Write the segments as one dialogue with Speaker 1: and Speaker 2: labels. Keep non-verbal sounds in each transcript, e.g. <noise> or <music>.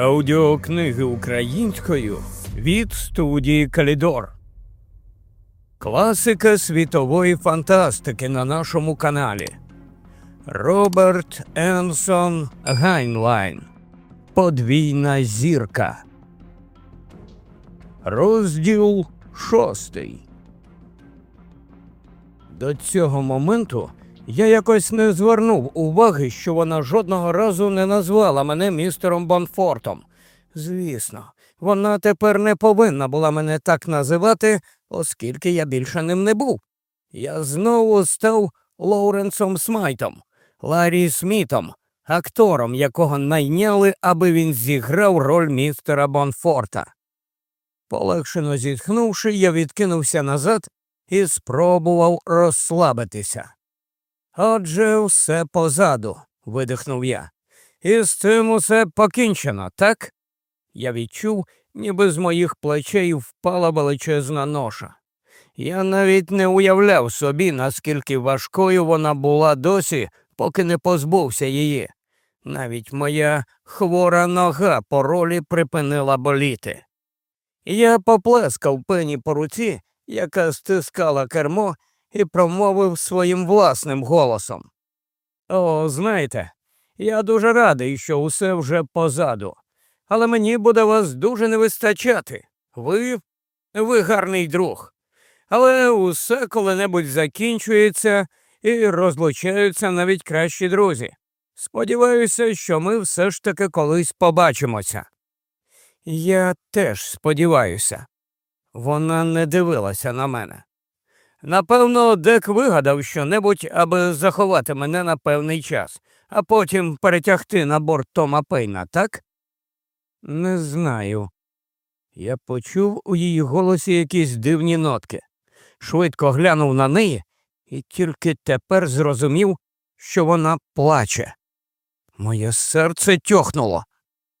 Speaker 1: Аудіокниги українською від студії Калідор. Класика світової фантастики на нашому каналі. Роберт Енсон Гайнлайн. Подвійна зірка. Розділ шостий. До цього моменту я якось не звернув уваги, що вона жодного разу не назвала мене містером Бонфортом. Звісно, вона тепер не повинна була мене так називати, оскільки я більше ним не був. Я знову став Лоуренсом Смайтом, Ларі Смітом, актором, якого найняли, аби він зіграв роль містера Бонфорта. Полегшено зітхнувши, я відкинувся назад і спробував розслабитися. Отже, все позаду, видихнув я. І з цим усе покінчено, так? Я відчув, ніби з моїх плечей впала величезна ноша. Я навіть не уявляв собі, наскільки важкою вона була досі, поки не позбувся її. Навіть моя хвора нога по ролі припинила боліти. Я поплескав пені по руці, яка стискала кермо, і промовив своїм власним голосом. О, знаєте, я дуже радий, що усе вже позаду, але мені буде вас дуже не вистачати. Ви ви гарний друг. Але усе коли-небудь закінчується і розлучаються навіть кращі друзі. Сподіваюся, що ми все ж таки колись побачимося. Я теж сподіваюся. Вона не дивилася на мене. Напевно, Дек вигадав щонебудь, аби заховати мене на певний час, а потім перетягти на борт Тома Пейна, так? Не знаю. Я почув у її голосі якісь дивні нотки. Швидко глянув на неї і тільки тепер зрозумів, що вона плаче. Моє серце тьохнуло.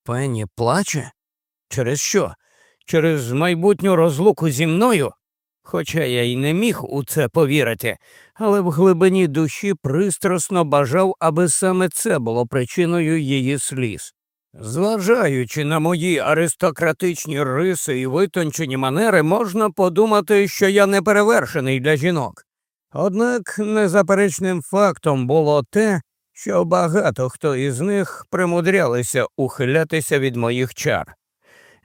Speaker 1: Пенні плаче? Через що? Через майбутню розлуку зі мною? Хоча я й не міг у це повірити, але в глибині душі пристрасно бажав, аби саме це було причиною її сліз. Зважаючи на мої аристократичні риси і витончені манери, можна подумати, що я не перевершений для жінок. Однак незаперечним фактом було те, що багато хто із них примудрялися ухилятися від моїх чар.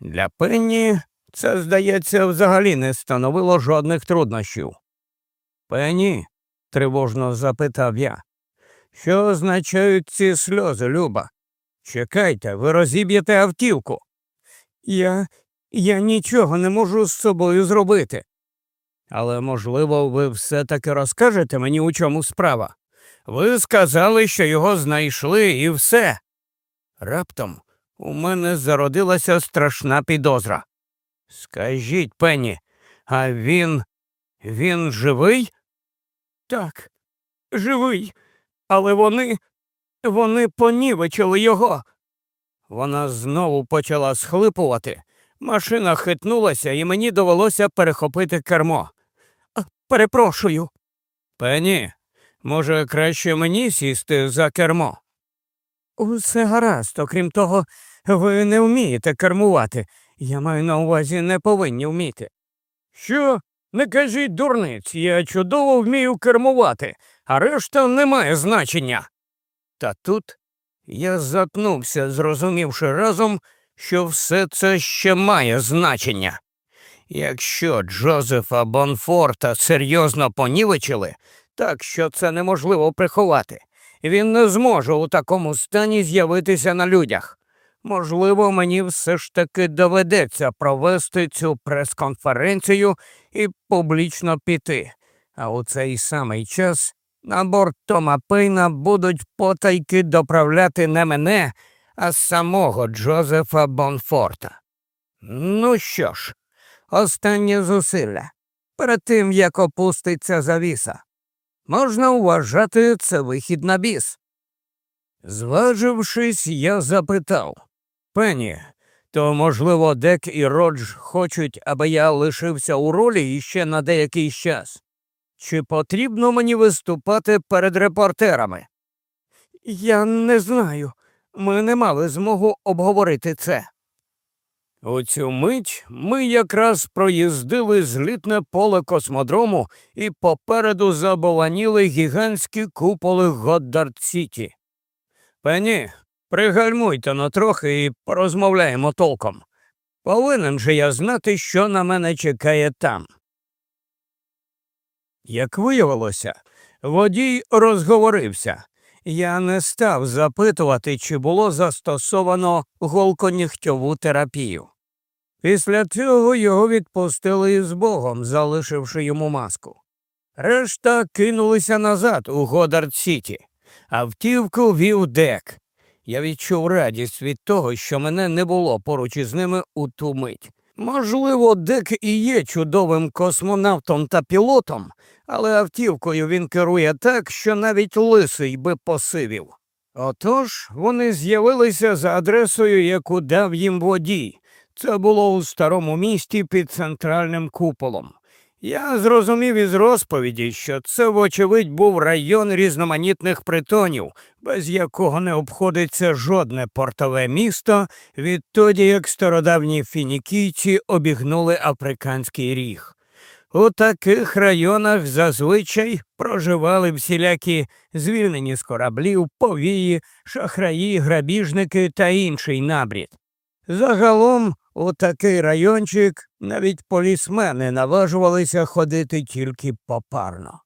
Speaker 1: Для Пенні це, здається, взагалі не становило жодних труднощів. Пенні, тривожно запитав я, що означають ці сльози, Люба? Чекайте, ви розіб'єте автівку. Я я нічого не можу з собою зробити. Але, можливо, ви все таки розкажете мені, у чому справа. Ви сказали, що його знайшли, і все. Раптом у мене зародилася страшна підозра. Скажіть, Пенні, а він. він живий? Так, живий, але вони. вони понівечили його. Вона знову почала схлипувати. Машина хитнулася, і мені довелося перехопити кермо. Перепрошую. Пенні, може, краще мені сісти за кермо? Усе гаразд, окрім того, ви не вмієте кермувати. Я маю на увазі не повинні вміти. Що? Не кажіть дурниць, я чудово вмію кермувати, а решта не має значення. Та тут я затнувся, зрозумівши разом, що все це ще має значення. Якщо Джозефа Бонфорта серйозно понівечили, так що це неможливо приховати, він не зможе у такому стані з'явитися на людях. Можливо, мені все ж таки доведеться провести цю прес-конференцію і публічно піти. А у цей самий час на борт Тома Пейна будуть потайки доправляти не мене, а самого Джозефа Бонфорта. Ну що ж, останнє зусилля. Перед тим як опуститься завіса. Можна вважати це вихід на біс. Зважившись, я запитав Пені, то, можливо, Дек і Родж хочуть, аби я лишився у ролі іще на деякий час. Чи потрібно мені виступати перед репортерами? Я не знаю. ми не мали змогу обговорити це. У цю мить ми якраз проїздили злітне поле космодрому і попереду заболаніли гігантські куполи Годдард Сіті. Пені, пригальмуйте на трохи і порозмовляємо толком. Повинен же я знати, що на мене чекає там. Як виявилося, водій розговорився. Я не став запитувати, чи було застосовано голконігтьову терапію. Після цього його відпустили із Богом, залишивши йому маску. Решта кинулися назад у Годард Сіті, автівку вів дек. Я відчув радість від того, що мене не було поруч із ними у ту мить. Можливо, Дек і є чудовим космонавтом та пілотом, але автівкою він керує так, що навіть лисий би посивів. Отож вони з'явилися за адресою, яку дав їм водій. Це було у старому місті під центральним куполом. Я зрозумів із розповіді, що це, вочевидь, був район різноманітних притонів, без якого не обходиться жодне портове місто, відтоді як стародавні фінікійці обігнули африканський ріг. У таких районах зазвичай проживали всілякі звільнені з кораблів, повії, шахраї, грабіжники та інший набрід. Загалом у такий райончик навіть полісмени наважувалися ходити тільки попарно.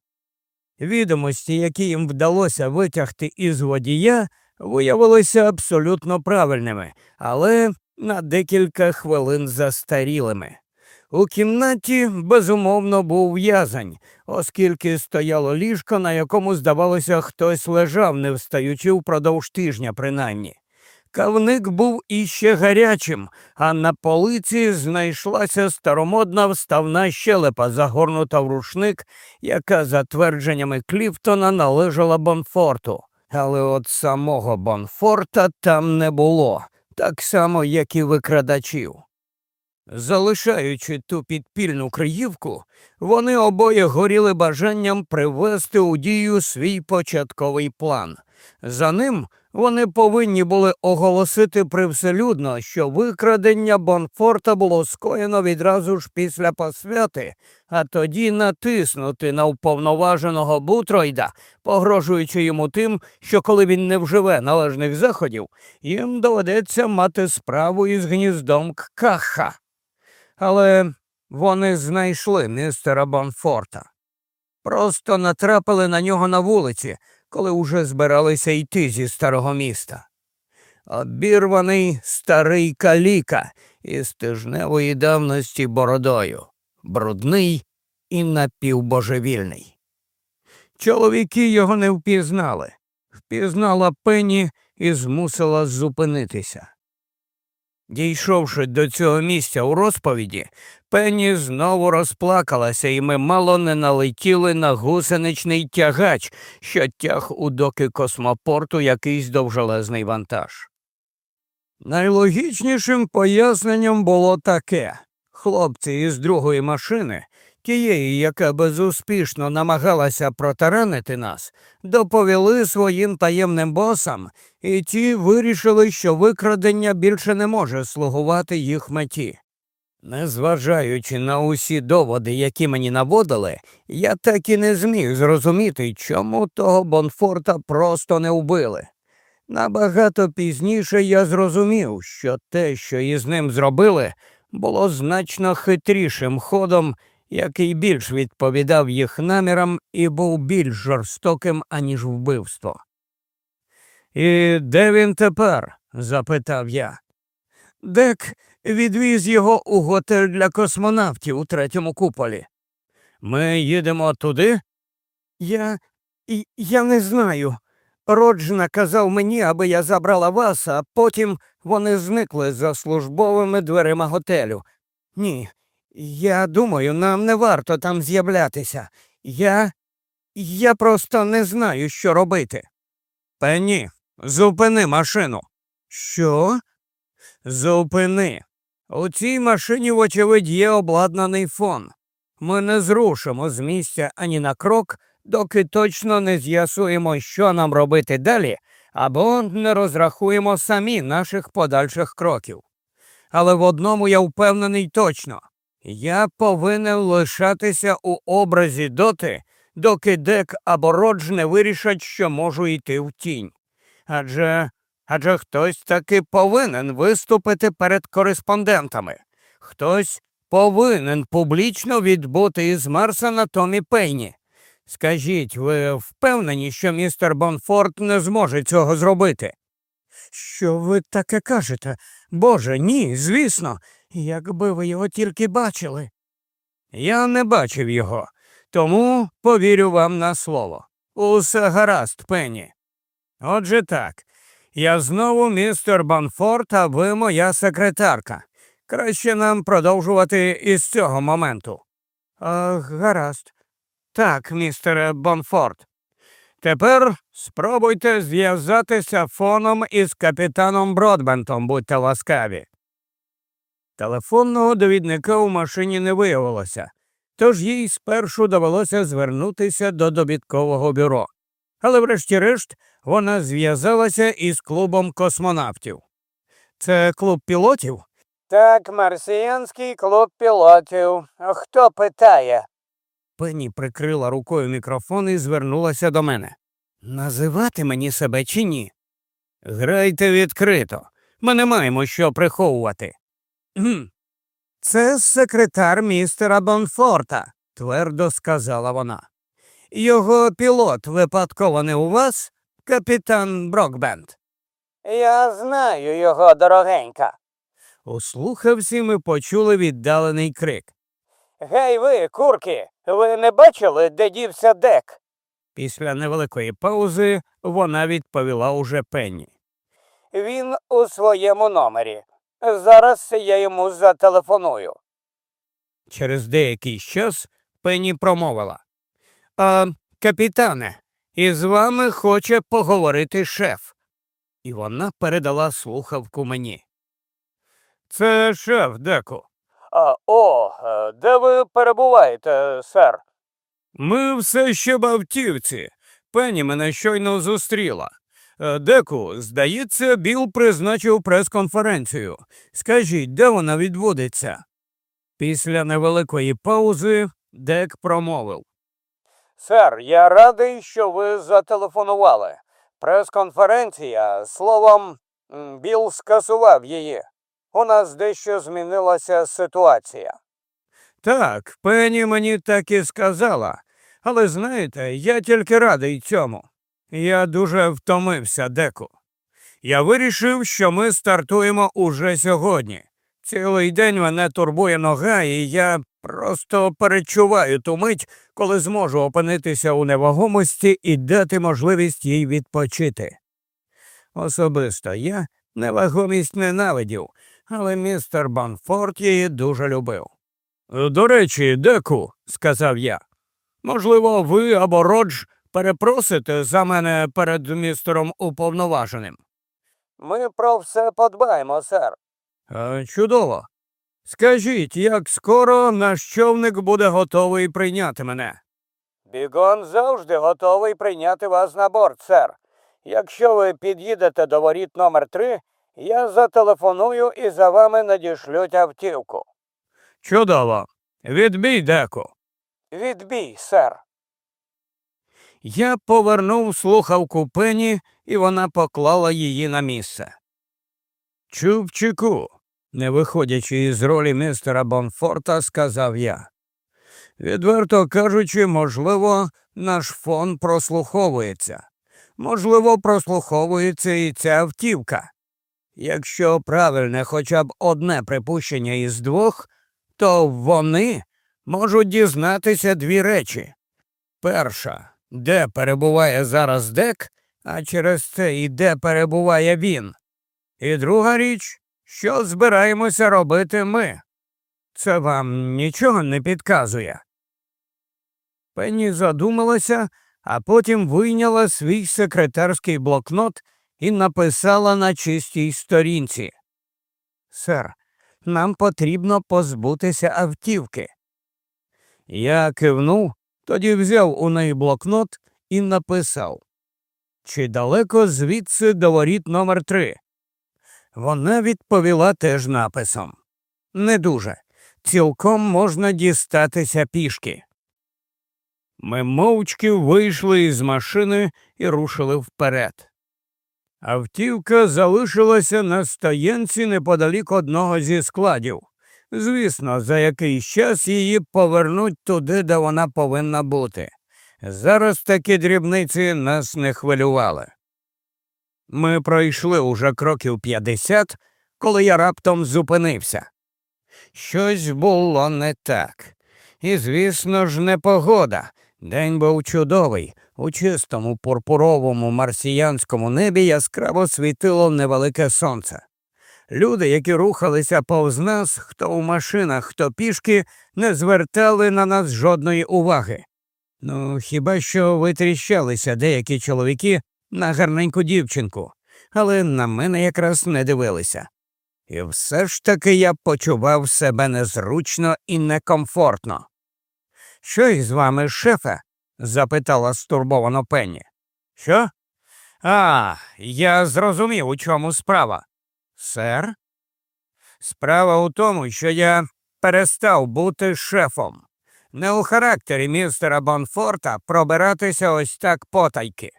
Speaker 1: Відомості, які їм вдалося витягти із водія, виявилися абсолютно правильними, але на декілька хвилин застарілими. У кімнаті безумовно був в'язень, оскільки стояло ліжко, на якому, здавалося, хтось лежав, не встаючи впродовж тижня, принаймні. Кавник був іще гарячим, а на полиці знайшлася старомодна вставна щелепа, загорнута в рушник, яка, за твердженнями Кліфтона, належала Бонфорту. Але от самого Бонфорта там не було, так само, як і викрадачів. Залишаючи ту підпільну криївку, вони обоє горіли бажанням привести у дію свій початковий план. За ним вони повинні були оголосити привселюдно, що викрадення Бонфорта було скоєно відразу ж після посвяти, а тоді натиснути на вповноваженого Бутройда, погрожуючи йому тим, що коли він не вживе належних заходів, їм доведеться мати справу із гніздом Каха. Але вони знайшли містера Бонфорта. Просто натрапили на нього на вулиці, коли уже збиралися йти зі старого міста. Обірваний старий каліка із тижневої давності бородою, брудний і напівбожевільний. Чоловіки його не впізнали, впізнала пені і змусила зупинитися. Дійшовши до цього місця у розповіді, Пенні знову розплакалася, і ми мало не налетіли на гусеничний тягач, що тяг у доки космопорту якийсь довжелезний вантаж. Найлогічнішим поясненням було таке хлопці із другої машини тієї, яка безуспішно намагалася протаранити нас, доповіли своїм таємним босам, і ті вирішили, що викрадення більше не може слугувати їх меті. Незважаючи на усі доводи, які мені наводили, я так і не зміг зрозуміти, чому того Бонфорта просто не вбили. Набагато пізніше я зрозумів, що те, що із ним зробили, було значно хитрішим ходом, який більш відповідав їх намірам і був більш жорстоким, аніж вбивство. І де він тепер? запитав я. Дек відвіз його у готель для космонавтів у третьому куполі. Ми їдемо туди? Я я не знаю. Родж наказав мені, аби я забрала вас, а потім вони зникли за службовими дверима готелю. Ні, я думаю, нам не варто там з'являтися. Я. Я просто не знаю, що робити. Пенні, зупини машину. Що? Зупини. У цій машині, вочевидь, є обладнаний фон. Ми не зрушимо з місця ані на крок, доки точно не з'ясуємо, що нам робити далі, або не розрахуємо самі наших подальших кроків. Але в одному я впевнений точно я повинен лишатися у образі доти, доки Дек або Родж не вирішать, що можу йти в тінь. Адже адже хтось таки повинен виступити перед кореспондентами. Хтось повинен публічно відбути із Марса на Томі Пейні. Скажіть, ви впевнені, що містер Бонфорд не зможе цього зробити? Що ви таке кажете? Боже, ні, звісно, якби ви його тільки бачили. Я не бачив його, тому повірю вам на слово. Усе гаразд, Пенні. Отже так, я знову містер Бонфорд, а ви моя секретарка. Краще нам продовжувати із цього моменту. А, гаразд. Так, містере Бонфорд. Тепер спробуйте зв'язатися фоном із капітаном Бродбентом, будьте ласкаві. Телефонного довідника у машині не виявилося, тож їй спершу довелося звернутися до добіткового бюро. Але, врешті-решт, вона зв'язалася із клубом космонавтів. Це клуб пілотів? Так, марсіянський клуб пілотів. Хто питає? Пенні прикрила рукою мікрофон і звернулася до мене. Називати мені себе чи ні? Грайте відкрито. Ми не маємо що приховувати. Це секретар містера Бонфорта, твердо сказала вона. Його пілот випадково не у вас, капітан Брокбенд. Я знаю його, дорогенька. У слухавці ми почули віддалений крик. Гей ви, курки, ви не бачили, де дівся дек? Після невеликої паузи вона відповіла уже Пенні. Він у своєму номері. Зараз я йому зателефоную. Через деякий час Пенні промовила. А, капітане, із вами хоче поговорити шеф. І вона передала слухавку мені. Це шеф, Деку. О, е, де ви перебуваєте, сер? Ми все ще в автівці. Пенні мене щойно зустріла. Е, Деку, здається, Біл призначив прес-конференцію. Скажіть, де вона відбудеться? Після невеликої паузи Дек промовив. Сер, я радий, що ви зателефонували. Прес-конференція, словом, Біл скасував її. У нас дещо змінилася ситуація. Так, Пенні мені так і сказала. Але знаєте, я тільки радий цьому. Я дуже втомився, деку. Я вирішив, що ми стартуємо уже сьогодні. Цілий день мене турбує нога, і я просто перечуваю ту мить, коли зможу опинитися у невагомості і дати можливість їй відпочити. Особисто я невагомість ненавидів, але містер Банфорд її дуже любив. До речі, Деку, сказав я. Можливо, ви або Родж перепросите за мене перед містером уповноваженим. Ми про все подбаємо, сер. А, чудово. Скажіть, як скоро наш човник буде готовий прийняти мене? Бігом завжди готовий прийняти вас на борт, сер. Якщо ви під'їдете до воріт номер 3 я зателефоную і за вами надішлють автівку. Чудово. Відбій, деку. Відбій, сер. Я повернув слухавку пені, і вона поклала її на місце. Чубчику, не виходячи із ролі містера Бонфорта, сказав я. Відверто кажучи, можливо, наш фон прослуховується. Можливо, прослуховується і ця автівка. Якщо правильне хоча б одне припущення із двох, то вони можуть дізнатися дві речі. Перша, де перебуває зараз дек, а через це і де перебуває він. І друга річ, що збираємося робити ми. Це вам нічого не підказує. Пенні задумалася, а потім вийняла свій секретарський блокнот і написала на чистій сторінці. Сер, нам потрібно позбутися автівки. Я кивнув, тоді взяв у неї блокнот і написав чи далеко звідси до воріт номер три. Вона відповіла теж написом Не дуже. Цілком можна дістатися пішки. Ми мовчки вийшли із машини і рушили вперед. Автівка залишилася на стоянці неподалік одного зі складів. Звісно, за якийсь час її повернуть туди, де вона повинна бути. Зараз такі дрібниці нас не хвилювали. Ми пройшли уже кроків п'ятдесят, коли я раптом зупинився. Щось було не так. І, звісно ж, не погода. День був чудовий. У чистому пурпуровому марсіянському небі яскраво світило невелике сонце. Люди, які рухалися повз нас, хто у машинах, хто пішки, не звертали на нас жодної уваги. Ну, хіба що витріщалися деякі чоловіки на гарненьку дівчинку, але на мене якраз не дивилися. І все ж таки я почував себе незручно і некомфортно. Що із вами, шефе? Запитала стурбовано Пенні. Що? А, я зрозумів, у чому справа. Сер? Справа у тому, що я перестав бути шефом. Не у характері містера Бонфорта пробиратися ось так потайки.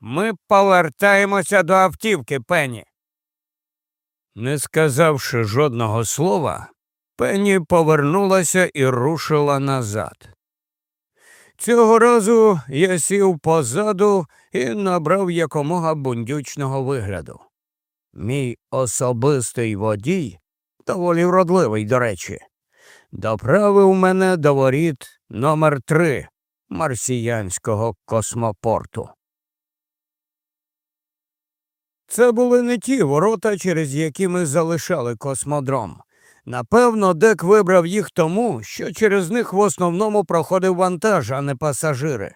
Speaker 1: Ми повертаємося до автівки, Пенні. Не сказавши жодного слова, Пенні повернулася і рушила назад. Цього разу я сів позаду і набрав якомога бундючного вигляду. Мій особистий водій, доволі вродливий, до речі, доправив мене до воріт номер три марсіянського космопорту. Це були не ті ворота, через які ми залишали космодром. Напевно, Дек вибрав їх тому, що через них в основному проходив вантаж, а не пасажири.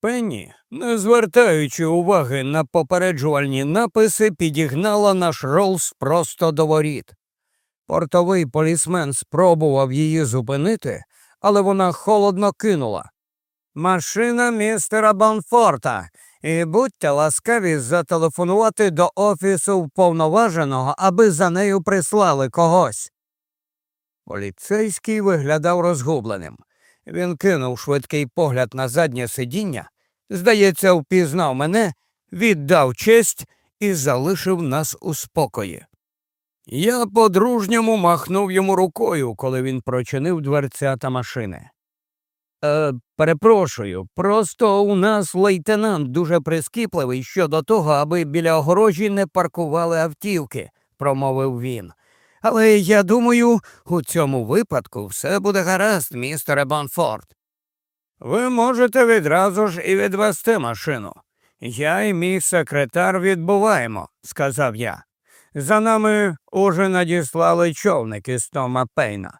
Speaker 1: Пенні, не звертаючи уваги на попереджувальні написи, підігнала наш Роллс просто до воріт. Портовий полісмен спробував її зупинити, але вона холодно кинула. Машина містера Бонфорта. І будьте ласкаві зателефонувати до офісу вповноваженого, аби за нею прислали когось. Поліцейський виглядав розгубленим. Він кинув швидкий погляд на заднє сидіння, здається, впізнав мене, віддав честь і залишив нас у спокої. Я по-дружньому махнув йому рукою, коли він прочинив дверцята машини. Е, Перепрошую, просто у нас лейтенант дуже прискіпливий щодо того, аби біля огорожі не паркували автівки, промовив він. Але я думаю, у цьому випадку все буде гаразд, містере Бонфорд. Ви можете відразу ж і відвести машину. Я і мій секретар відбуваємо, сказав я. За нами уже надіслали човники з Тома Пейна.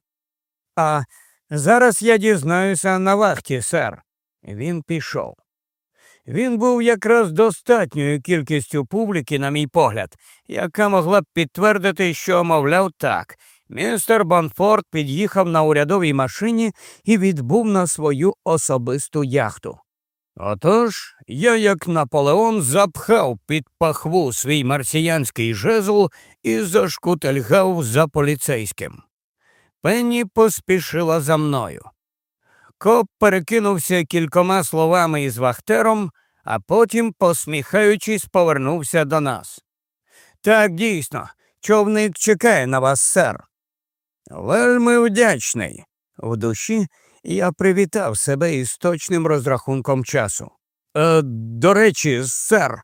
Speaker 1: А зараз я дізнаюся на вахті, сер. Він пішов. Він був якраз достатньою кількістю публіки, на мій погляд, яка могла б підтвердити, що, мовляв, так. Містер Бонфорд під'їхав на урядовій машині і відбув на свою особисту яхту. Отож я, як Наполеон, запхав під пахву свій марсіянський жезл і зашкутельгав за поліцейським. Пенні поспішила за мною. Коп перекинувся кількома словами із Вахтером, а потім, посміхаючись, повернувся до нас. Так, дійсно, човник чекає на вас, сер. Вельми вдячний. В душі я привітав себе із точним розрахунком часу. Е, До речі, сер,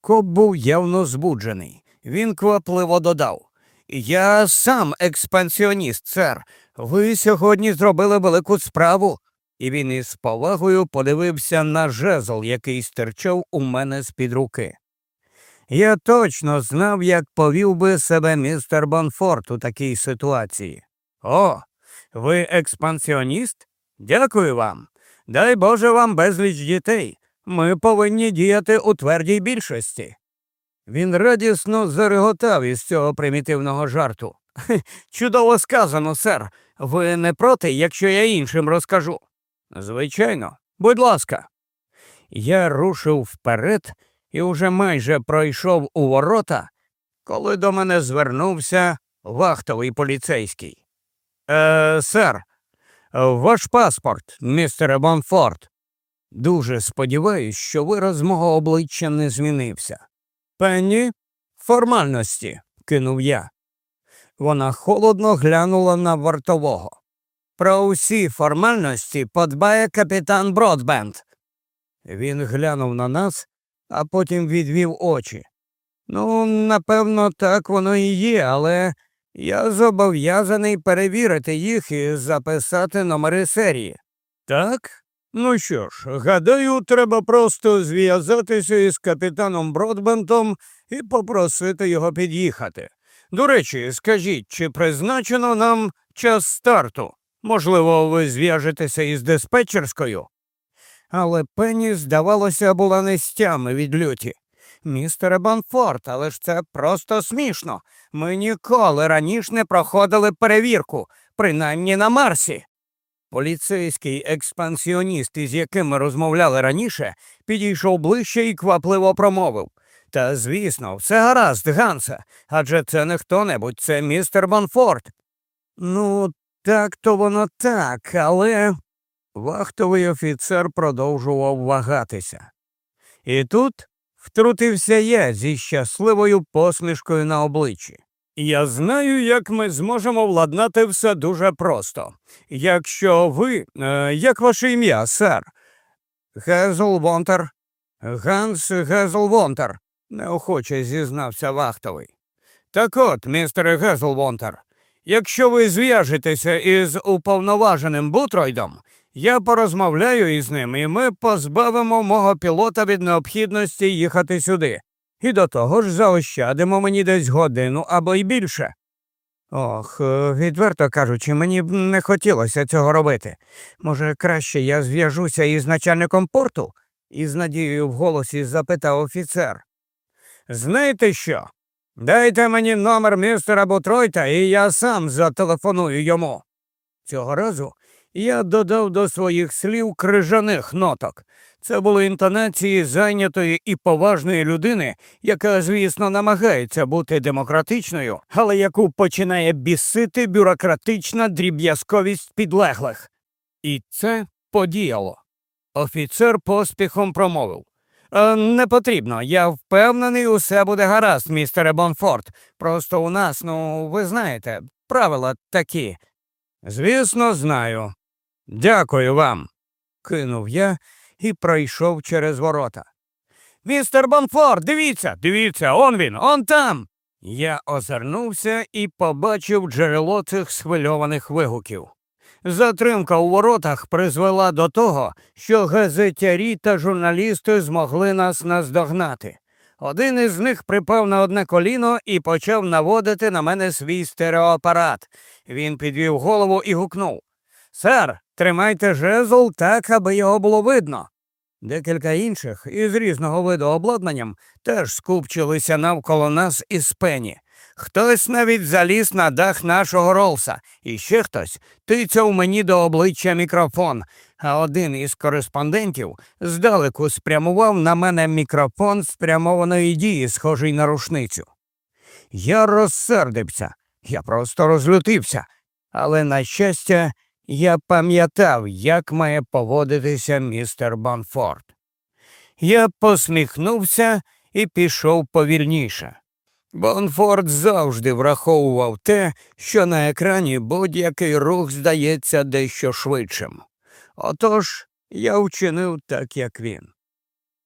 Speaker 1: коп був явно збуджений. Він квапливо додав. Я сам експансіоніст, сер. Ви сьогодні зробили велику справу і він із повагою подивився на жезл, який стирчав у мене з під руки. Я точно знав, як повів би себе містер Бонфорт у такій ситуації. О, ви експансіоніст? Дякую вам. Дай Боже вам безліч дітей. Ми повинні діяти у твердій більшості. Він радісно зареготав із цього примітивного жарту. <laughs> Чудово сказано, сер. Ви не проти, якщо я іншим розкажу. Звичайно, будь ласка. Я рушив вперед, і уже майже пройшов у ворота, коли до мене звернувся вахтовий поліцейський. Е, сер, ваш паспорт, містере Бонфорд. Дуже сподіваюсь, що вираз мого обличчя не змінився. Пенні, формальності, кинув я. Вона холодно глянула на вартового. Про усі формальності подбає капітан Бродбенд. Він глянув на нас, а потім відвів очі. Ну, напевно, так воно і є, але я зобов'язаний перевірити їх і записати номери серії. Так? Ну що ж, гадаю, треба просто зв'язатися із капітаном Бродбентом і попросити його під'їхати. До речі, скажіть, чи призначено нам час старту? Можливо, ви зв'яжетеся із диспетчерською? Але Пенні, здавалося, була нестями від люті. Містере Банфорд, але ж це просто смішно. Ми ніколи раніше не проходили перевірку, принаймні на Марсі. Поліцейський експансіоніст, із яким ми розмовляли раніше, підійшов ближче і квапливо промовив. Та, звісно, все гаразд, Ганса, адже це не хто небудь, це містер Банфорд. Ну, так то воно так, але. Вахтовий офіцер продовжував вагатися. І тут втрутився я зі щасливою посмішкою на обличчі. Я знаю, як ми зможемо владнати все дуже просто. Якщо ви, е, як ваше ім'я, сер? Гезл Вонтер. Ганс Гезл Вонтер, неохоче зізнався вахтовий. Так от, містере Гезл якщо ви зв'яжетеся із уповноваженим Бутройдом, я порозмовляю із ним, і ми позбавимо мого пілота від необхідності їхати сюди. І до того ж заощадимо мені десь годину або й більше. Ох, е, відверто кажучи, мені б не хотілося цього робити. Може, краще я зв'яжуся із начальником порту? із надією в голосі запитав офіцер. Знаєте що? Дайте мені номер містера Бутройта, і я сам зателефоную йому. Цього разу я додав до своїх слів крижаних ноток. Це були інтонації зайнятої і поважної людини, яка, звісно, намагається бути демократичною, але яку починає бісити бюрократична дріб'язковість підлеглих. І це подіяло. Офіцер поспіхом промовив «Е, Не потрібно, я впевнений, усе буде гаразд, містере Бонфорд. Просто у нас, ну, ви знаєте, правила такі. Звісно, знаю. Дякую вам, кинув я і пройшов через ворота. Містер Бонфорд, дивіться, дивіться, он він, он там. Я озирнувся і побачив джерело цих схвильованих вигуків. Затримка у воротах призвела до того, що газетярі та журналісти змогли нас наздогнати. Один із них припав на одне коліно і почав наводити на мене свій стереоапарат. Він підвів голову і гукнув Сер, тримайте жезл так, аби його було видно. Декілька інших із різного виду обладнанням теж скупчилися навколо нас із пені. Хтось навіть заліз на дах нашого Ролса, і ще хтось тицяв мені до обличчя мікрофон, а один із кореспондентів здалеку спрямував на мене мікрофон спрямованої дії, схожий на рушницю. Я розсердився, я просто розлютився, але, на щастя, я пам'ятав, як має поводитися містер Банфорд. Я посміхнувся і пішов повільніше. Бонфорд завжди враховував те, що на екрані будь-який рух здається дещо швидшим. Отож я вчинив так, як він.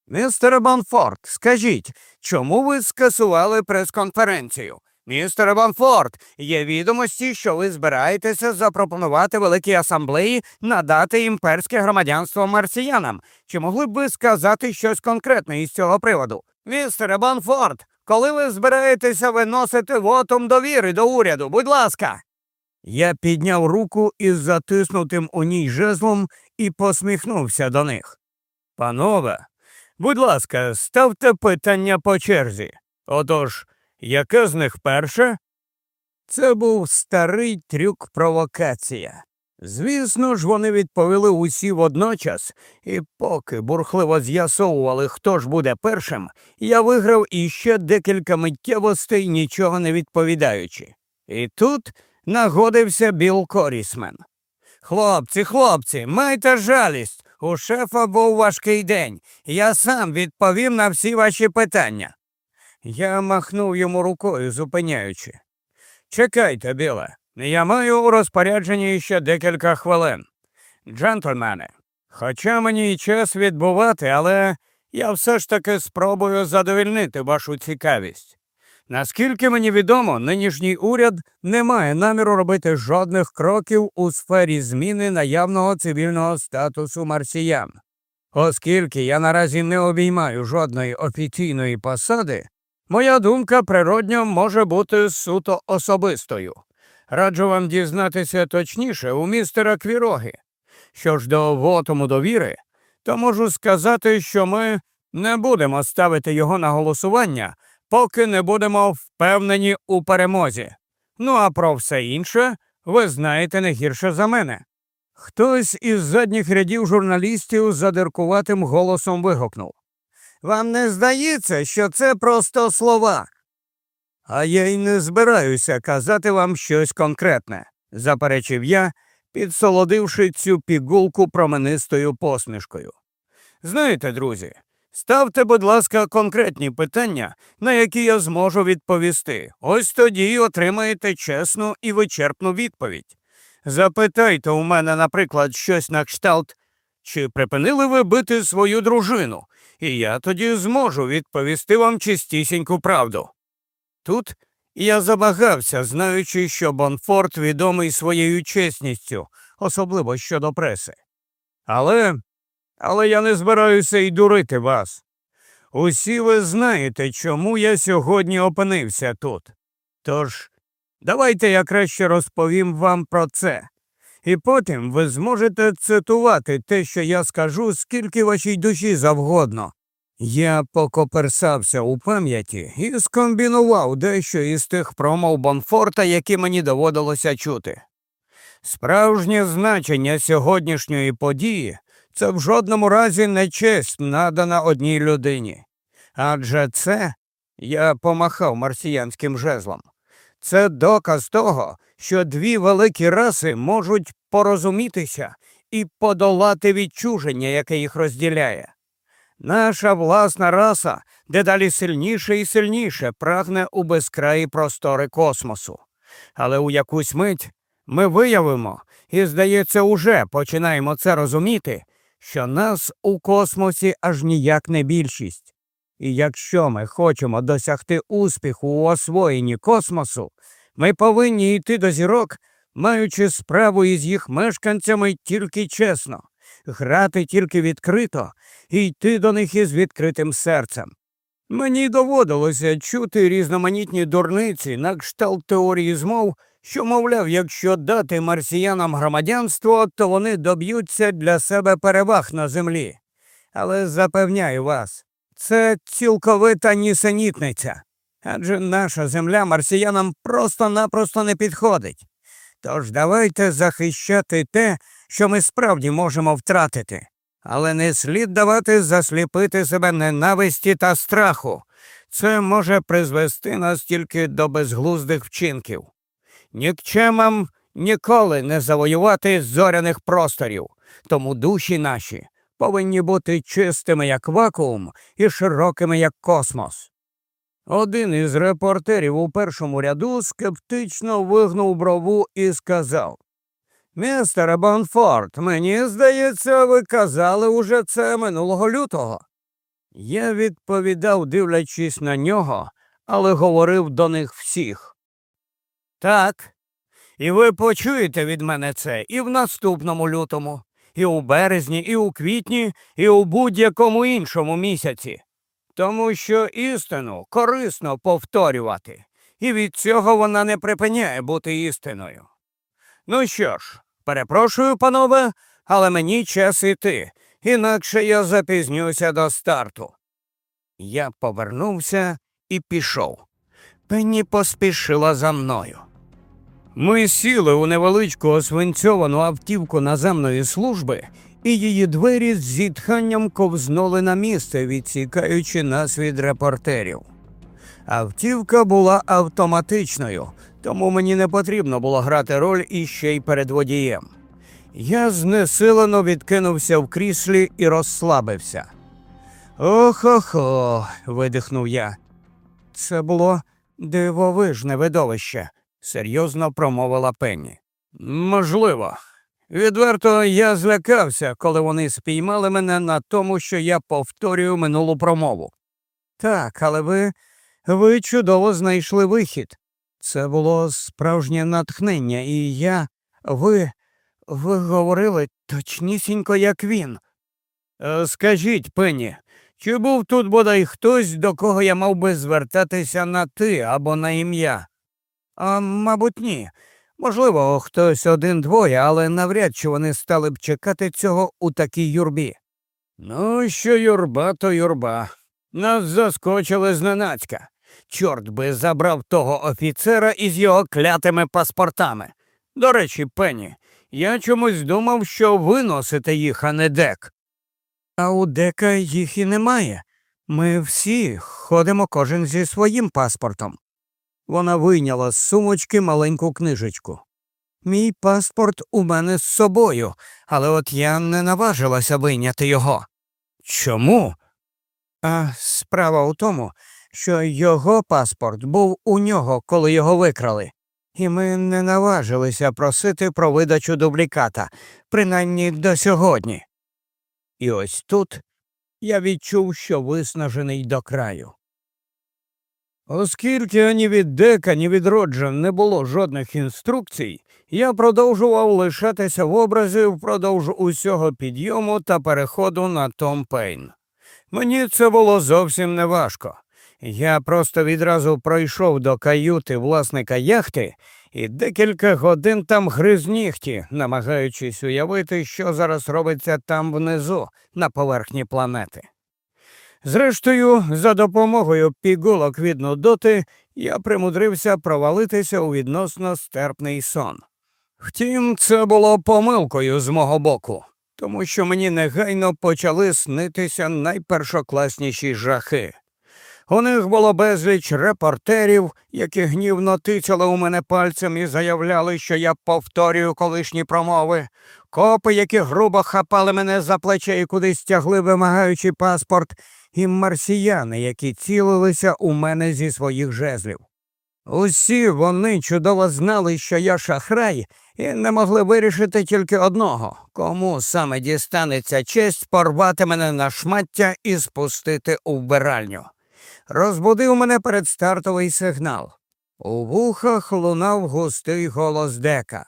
Speaker 1: Містере Бонфорд, скажіть, чому ви скасували прес-конференцію? Містере Бонфорд, є відомості, що ви збираєтеся запропонувати великій асамблеї надати імперське громадянство марсіянам. Чи могли б ви сказати щось конкретне із цього приводу? Містере Бонфорд, коли ви збираєтеся виносити вотом довіри до уряду, будь ласка. Я підняв руку із затиснутим у ній жезлом і посміхнувся до них. Панове, будь ласка, ставте питання по черзі. Отож. Яке з них перше? Це був старий трюк провокація. Звісно ж, вони відповіли усі водночас, і поки бурхливо з'ясовували, хто ж буде першим, я виграв іще декілька миттєвостей, нічого не відповідаючи. І тут нагодився Біл Корісмен. Хлопці, хлопці, майте жалість. У шефа був важкий день. Я сам відповім на всі ваші питання. Я махнув йому рукою, зупиняючи. Чекайте, Біле, я маю у розпорядженні ще декілька хвилин. Джентльмени, хоча мені й час відбувати, але я все ж таки спробую задовільнити вашу цікавість. Наскільки мені відомо, нинішній уряд не має наміру робити жодних кроків у сфері зміни наявного цивільного статусу марсіян. Оскільки я наразі не обіймаю жодної офіційної посади, моя думка природньо може бути суто особистою. Раджу вам дізнатися точніше у містера Квіроги. Що ж до вотому довіри, то можу сказати, що ми не будемо ставити його на голосування поки не будемо впевнені у перемозі. Ну а про все інше ви знаєте не гірше за мене. Хтось із задніх рядів журналістів задиркуватим голосом вигукнув Вам не здається, що це просто слова? А я й не збираюся казати вам щось конкретне, заперечив я, підсолодивши цю пігулку променистою посмішкою. Знаєте, друзі, Ставте, будь ласка, конкретні питання, на які я зможу відповісти. Ось тоді отримаєте чесну і вичерпну відповідь. Запитайте у мене, наприклад, щось на кшталт, чи припинили ви бити свою дружину, і я тоді зможу відповісти вам чистісіньку правду. Тут я забагався, знаючи, що Бонфорт відомий своєю чесністю, особливо щодо преси. Але але я не збираюся й дурити вас. Усі ви знаєте, чому я сьогодні опинився тут. Тож, давайте я краще розповім вам про це, і потім ви зможете цитувати те, що я скажу, скільки вашій душі завгодно. Я покоперсався у пам'яті і скомбінував дещо із тих промов Бонфорта, які мені доводилося чути. Справжнє значення сьогоднішньої події це в жодному разі не честь надана одній людині. Адже це я помахав марсіянським жезлом. Це доказ того, що дві великі раси можуть порозумітися і подолати відчуження, яке їх розділяє. Наша власна раса дедалі сильніше і сильніше прагне у безкраї простори космосу. Але у якусь мить ми виявимо і, здається, уже починаємо це розуміти, що нас у космосі аж ніяк не більшість. І якщо ми хочемо досягти успіху у освоєнні космосу, ми повинні йти до зірок, маючи справу із їх мешканцями тільки чесно, грати тільки відкрито і йти до них із відкритим серцем. Мені доводилося чути різноманітні дурниці на кшталт теорії змов що, мовляв, якщо дати марсіянам громадянство, то вони доб'ються для себе переваг на землі. Але запевняю вас, це цілковита нісенітниця. Адже наша земля марсіянам просто-напросто не підходить. Тож давайте захищати те, що ми справді можемо втратити, але не слід давати засліпити себе ненависті та страху. Це може призвести нас тільки до безглуздих вчинків. Нікчемам ніколи не завоювати зоряних просторів, тому душі наші повинні бути чистими, як вакуум, і широкими, як космос. Один із репортерів у першому ряду скептично вигнув брову і сказав Містере Бонфорд, мені здається, ви казали уже це минулого лютого. Я відповідав, дивлячись на нього, але говорив до них всіх. Так. І ви почуєте від мене це і в наступному лютому, і у березні, і у квітні, і у будь-якому іншому місяці. Тому що істину корисно повторювати, і від цього вона не припиняє бути істиною. Ну що ж, перепрошую, панове, але мені час іти, інакше я запізнюся до старту. Я повернувся і пішов. Пенні поспішила за мною. Ми сіли у невеличку освинцьовану автівку наземної служби, і її двері з зітханням ковзнули на місце, відсікаючи нас від репортерів. Автівка була автоматичною, тому мені не потрібно було грати роль іще й перед водієм. Я знесилено відкинувся в кріслі і розслабився. Ох-охо, видихнув я. Це було дивовижне видовище, серйозно промовила Пенні. Можливо. Відверто я злякався, коли вони спіймали мене на тому, що я повторюю минулу промову. Так, але ви, ви чудово знайшли вихід. Це було справжнє натхнення, і я, ви, ви говорили точнісінько, як він. Е, Скажіть, Пенні, чи був тут бодай хтось, до кого я мав би звертатися на ти або на ім'я? А, мабуть, ні. Можливо, хтось один-двоє, але навряд чи вони стали б чекати цього у такій юрбі. Ну, що юрба, то юрба. Нас заскочили зненацька. Чорт би забрав того офіцера із його клятими паспортами. До речі, Пенні, я чомусь думав, що ви носите їх, а не дек. А у дека їх і немає. Ми всі ходимо кожен зі своїм паспортом. Вона вийняла з сумочки маленьку книжечку. Мій паспорт у мене з собою, але от я не наважилася вийняти його. Чому? А справа у тому, що його паспорт був у нього, коли його викрали, і ми не наважилися просити про видачу дубліката, принаймні до сьогодні. І ось тут я відчув, що виснажений до краю. Оскільки ані від дека, ні від Роджа не було жодних інструкцій, я продовжував лишатися в образі впродовж усього підйому та переходу на Том Пейн. Мені це було зовсім неважко. Я просто відразу пройшов до каюти власника яхти і декілька годин там гриз нігті, намагаючись уявити, що зараз робиться там внизу, на поверхні планети. Зрештою, за допомогою пігулок від нудоти я примудрився провалитися у відносно стерпний сон. Втім, це було помилкою з мого боку, тому що мені негайно почали снитися найпершокласніші жахи. У них було безліч репортерів, які гнівно тицяли у мене пальцем і заявляли, що я повторюю колишні промови, копи, які грубо хапали мене за плече і кудись тягли, вимагаючи паспорт, і марсіяни, які цілилися у мене зі своїх жезлів. Усі вони чудово знали, що я шахрай, і не могли вирішити тільки одного кому саме дістанеться честь порвати мене на шмаття і спустити у вбиральню. Розбудив мене передстартовий сигнал. У вухах лунав густий голос дека.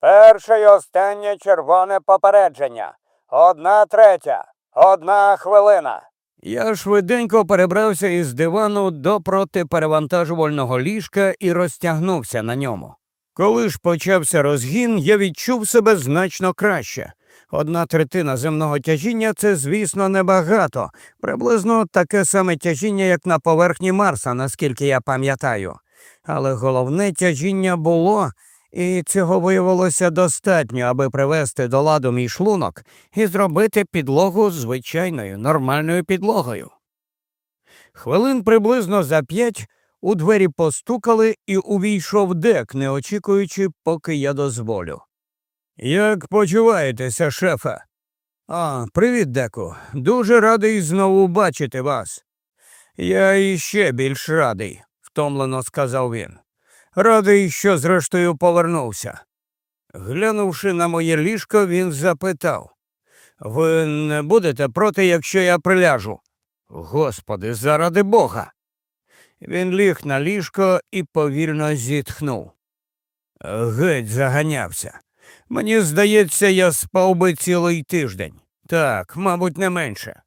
Speaker 1: Перше і останнє червоне попередження. Одна третя, одна хвилина. Я швиденько перебрався із дивану до протиперевантажувального ліжка і розтягнувся на ньому. Коли ж почався розгін, я відчув себе значно краще. Одна третина земного тяжіння це, звісно, небагато, приблизно таке саме тяжіння, як на поверхні Марса, наскільки я пам'ятаю. Але головне тяжіння було, і цього виявилося достатньо, аби привести до ладу мій шлунок і зробити підлогу звичайною нормальною підлогою. Хвилин приблизно за п'ять у двері постукали і увійшов дек, не очікуючи, поки я дозволю. Як почуваєтеся, шефе? А, привіт, деку. Дуже радий знову бачити вас. Я іще більш радий, втомлено сказав він. Радий, що зрештою повернувся. Глянувши на моє ліжко, він запитав Ви не будете проти, якщо я приляжу? Господи, заради бога. Він ліг на ліжко і повільно зітхнув. Геть заганявся. Мені здається, я спав би цілий тиждень. Так, мабуть, не менше.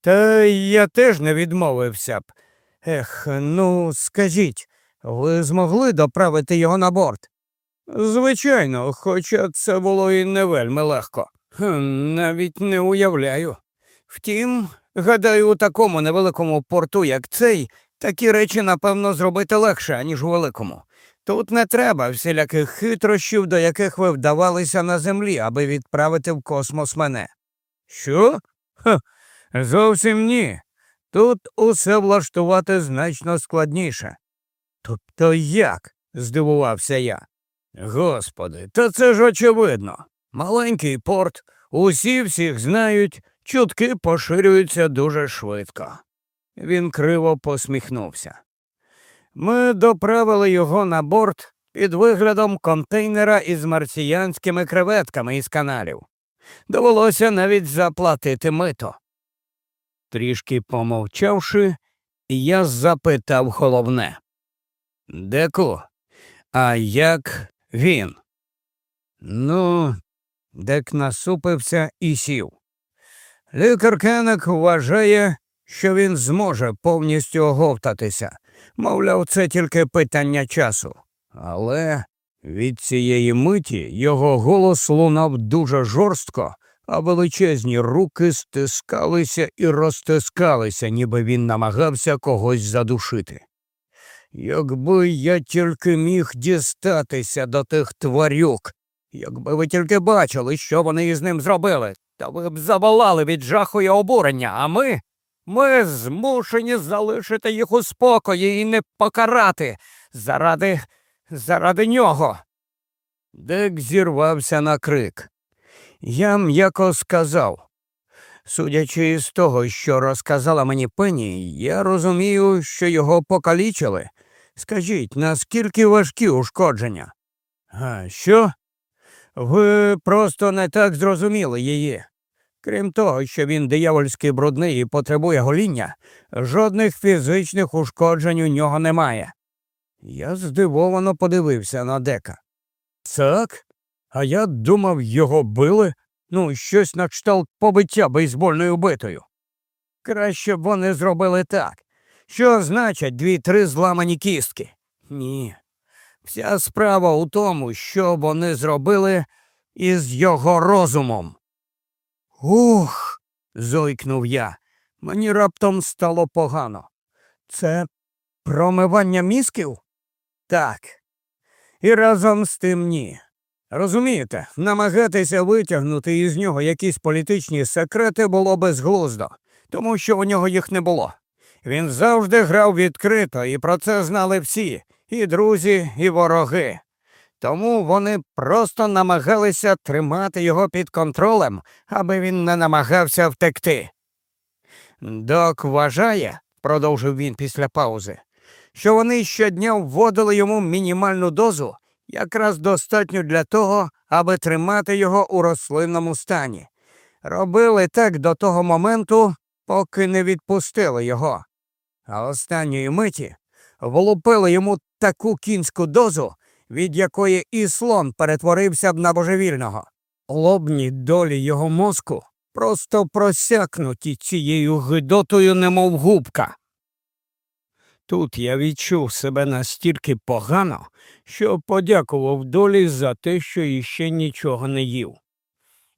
Speaker 1: Та я теж не відмовився б. Ех, ну, скажіть, ви змогли доправити його на борт? Звичайно, хоча це було і не вельми легко. Навіть не уявляю. Втім, гадаю, у такому невеликому порту, як цей, такі речі, напевно, зробити легше, аніж у великому. Тут не треба всіляких хитрощів, до яких ви вдавалися на землі, аби відправити в космос мене. Що? Ха, зовсім ні. Тут усе влаштувати значно складніше. Тобто як? здивувався я. Господи, та це ж очевидно. Маленький порт, усі всіх знають, чутки поширюються дуже швидко. Він криво посміхнувся. Ми доправили його на борт під виглядом контейнера із марсіянськими креветками із каналів. Довелося навіть заплатити мито. Трішки помовчавши, я запитав головне. Деку, а як він? Ну, дек насупився і сів. Лікар Кенек вважає, що він зможе повністю оговтатися. Мовляв, це тільки питання часу. Але від цієї миті його голос лунав дуже жорстко, а величезні руки стискалися і розтискалися, ніби він намагався когось задушити. Якби я тільки міг дістатися до тих тварюк, якби ви тільки бачили, що вони із ним зробили, та ви б заволали від жаху і обурення, а ми. Ми змушені залишити їх у спокої і не покарати заради заради нього. Дек зірвався на крик. Я м'яко сказав. Судячи із того, що розказала мені пені, я розумію, що його покалічили. Скажіть, наскільки важкі ушкодження? А що? Ви просто не так зрозуміли її. Крім того, що він диявольський брудний і потребує гоління, жодних фізичних ушкоджень у нього немає. Я здивовано подивився на дека. Так? А я думав, його били, ну, щось на кшталт побиття бейсбольною битою. Краще б вони зробили так. Що значать дві-три зламані кістки? Ні. Вся справа у тому, що вони зробили із його розумом. Ух. зойкнув я. Мені раптом стало погано. Це промивання мізків? Так. І разом з тим ні. Розумієте, намагатися витягнути із нього якісь політичні секрети було безглуздо, тому що у нього їх не було. Він завжди грав відкрито, і про це знали всі і друзі, і вороги. Тому вони просто намагалися тримати його під контролем, аби він не намагався втекти. Док вважає, продовжив він після паузи, що вони щодня вводили йому мінімальну дозу, якраз достатньо для того, аби тримати його у рослинному стані. Робили так до того моменту, поки не відпустили його. А останньої миті влупили йому таку кінську дозу, від якої і слон перетворився б на божевільного. Лобні долі його мозку просто просякнуті цією гидотою, немов губка. Тут я відчув себе настільки погано, що подякував долі за те, що іще нічого не їв.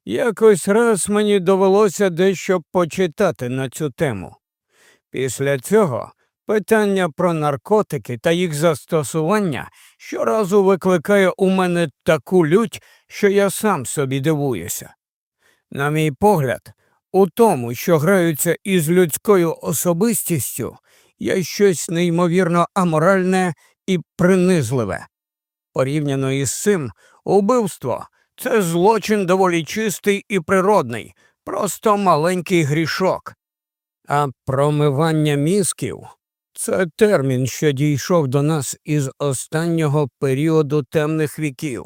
Speaker 1: Якось раз мені довелося дещо почитати на цю тему. Після цього питання про наркотики та їх застосування щоразу викликає у мене таку лють, що я сам собі дивуюся. На мій погляд, у тому, що граються із людською особистістю, є щось неймовірно аморальне і принизливе. Порівняно із цим, убивство це злочин доволі чистий і природний, просто маленький грішок. А промивання мізків це термін, що дійшов до нас із останнього періоду темних віків.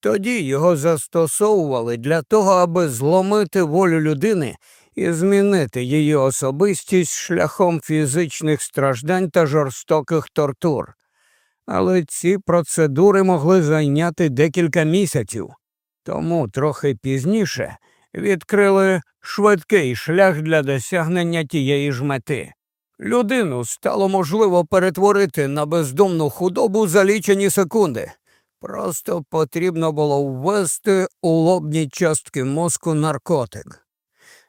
Speaker 1: Тоді його застосовували для того, аби зломити волю людини і змінити її особистість шляхом фізичних страждань та жорстоких тортур. Але ці процедури могли зайняти декілька місяців, тому трохи пізніше відкрили швидкий шлях для досягнення тієї ж мети. Людину стало можливо перетворити на бездомну худобу за лічені секунди. Просто потрібно було ввести у лобні частки мозку наркотик.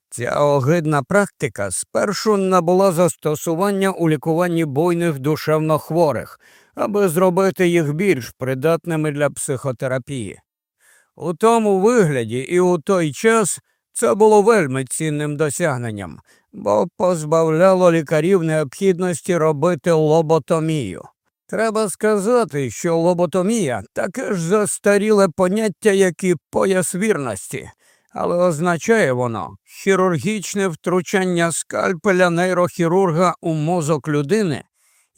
Speaker 1: Ця огидна практика спершу набула застосування у лікуванні буйних душевнохворих, аби зробити їх більш придатними для психотерапії. У тому вигляді і у той час це було вельми цінним досягненням, бо позбавляло лікарів необхідності робити лоботомію. Треба сказати, що лоботомія таке ж застаріле поняття, як і пояс вірності, але означає воно хірургічне втручання скальпеля нейрохірурга у мозок людини,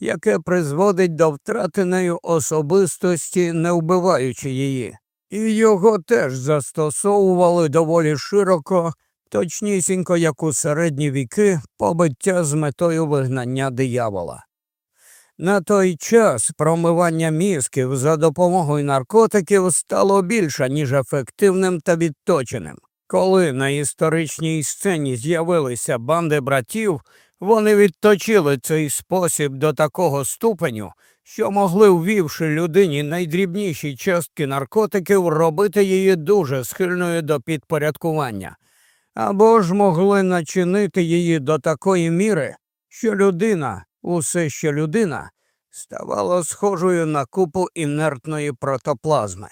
Speaker 1: яке призводить до втрати нею особистості, не вбиваючи її. І його теж застосовували доволі широко, точнісінько як у середні віки, побиття з метою вигнання диявола. На той час промивання мізків за допомогою наркотиків стало більше, ніж ефективним та відточеним. Коли на історичній сцені з'явилися банди братів, вони відточили цей спосіб до такого ступеню, що могли, ввівши людині найдрібніші частки наркотиків, робити її дуже схильною до підпорядкування, або ж могли начинити її до такої міри, що людина, усе ще людина, ставала схожою на купу інертної протоплазми.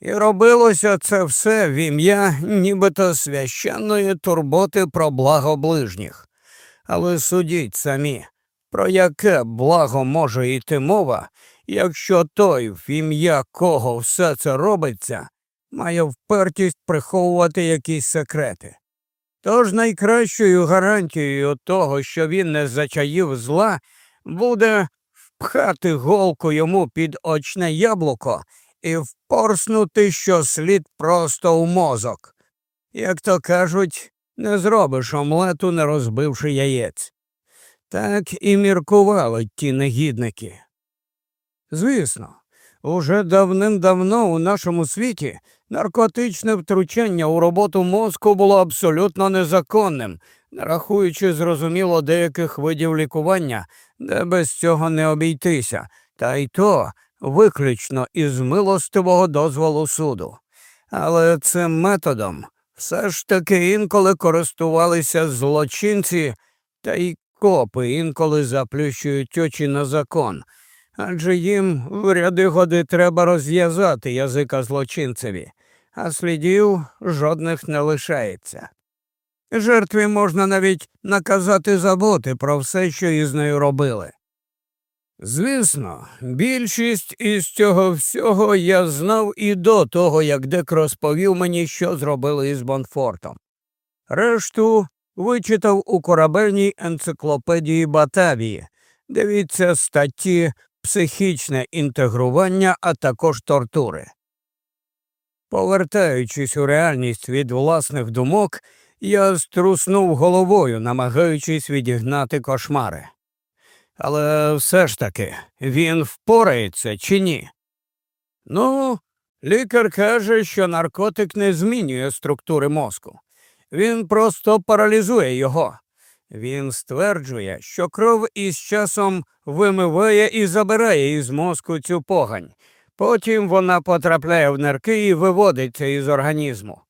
Speaker 1: І робилося це все в ім'я нібито священної турботи про благо ближніх. Але судіть самі, про яке благо може йти мова, якщо той, в ім'я кого все це робиться, має впертість приховувати якісь секрети. Тож найкращою гарантією того, що він не зачаїв зла, буде впхати голку йому під очне яблуко і впорснути що слід просто у мозок. Як то кажуть, не зробиш омлету, не розбивши яєць. Так і міркували ті негідники. Звісно, уже давним-давно у нашому світі наркотичне втручання у роботу мозку було абсолютно незаконним, не рахуючи, зрозуміло, деяких видів лікування, де без цього не обійтися, та й то виключно із милостивого дозволу суду. Але цим методом все ж таки інколи користувалися злочинці, та й копи інколи заплющують очі на закон, адже їм в ряди годи треба розв'язати язика злочинцеві, а слідів жодних не лишається. Жертві можна навіть наказати забути про все, що із нею робили. Звісно, більшість із цього всього я знав і до того, як Дек розповів мені, що зробили із Бонфортом. Решту вичитав у корабельній енциклопедії Батавії, дивіться статті психічне інтегрування, а також тортури. Повертаючись у реальність від власних думок, я струснув головою, намагаючись відігнати кошмари. Але все ж таки він впорається чи ні? Ну, лікар каже, що наркотик не змінює структури мозку. Він просто паралізує його. Він стверджує, що кров із часом вимиває і забирає із мозку цю погань. Потім вона потрапляє в нирки і виводиться із організму.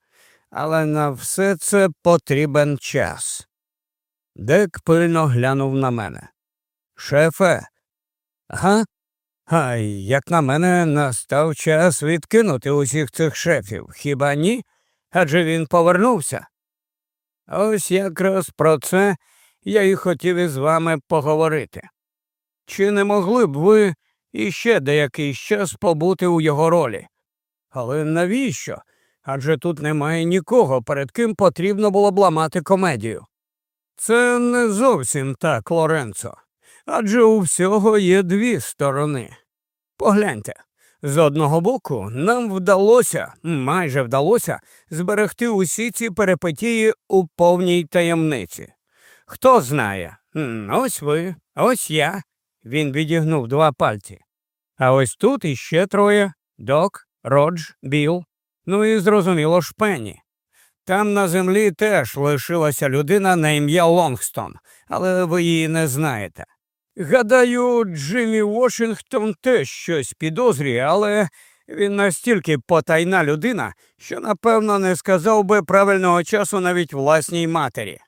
Speaker 1: Але на все це потрібен час. Дек пильно глянув на мене. Шефе, га? А як на мене, настав час відкинути усіх цих шефів, хіба ні? Адже він повернувся. Ось якраз про це я і хотів із вами поговорити. Чи не могли б ви іще деякий час побути у його ролі? Але навіщо? Адже тут немає нікого, перед ким потрібно було б ламати комедію. Це не зовсім так, Лоренцо. Адже у всього є дві сторони. Погляньте, з одного боку, нам вдалося, майже вдалося, зберегти усі ці перипетії у повній таємниці. Хто знає, ось ви, ось я. Він відігнув два пальці. А ось тут іще троє док, Родж, Біл, ну і зрозуміло шпені. Там на землі теж лишилася людина на ім'я Лонгстон, але ви її не знаєте. Гадаю, Джиммі Вашингтон теж щось підозрює, але Він настільки потайна людина, що напевно не сказав би правильного часу навіть власній матері.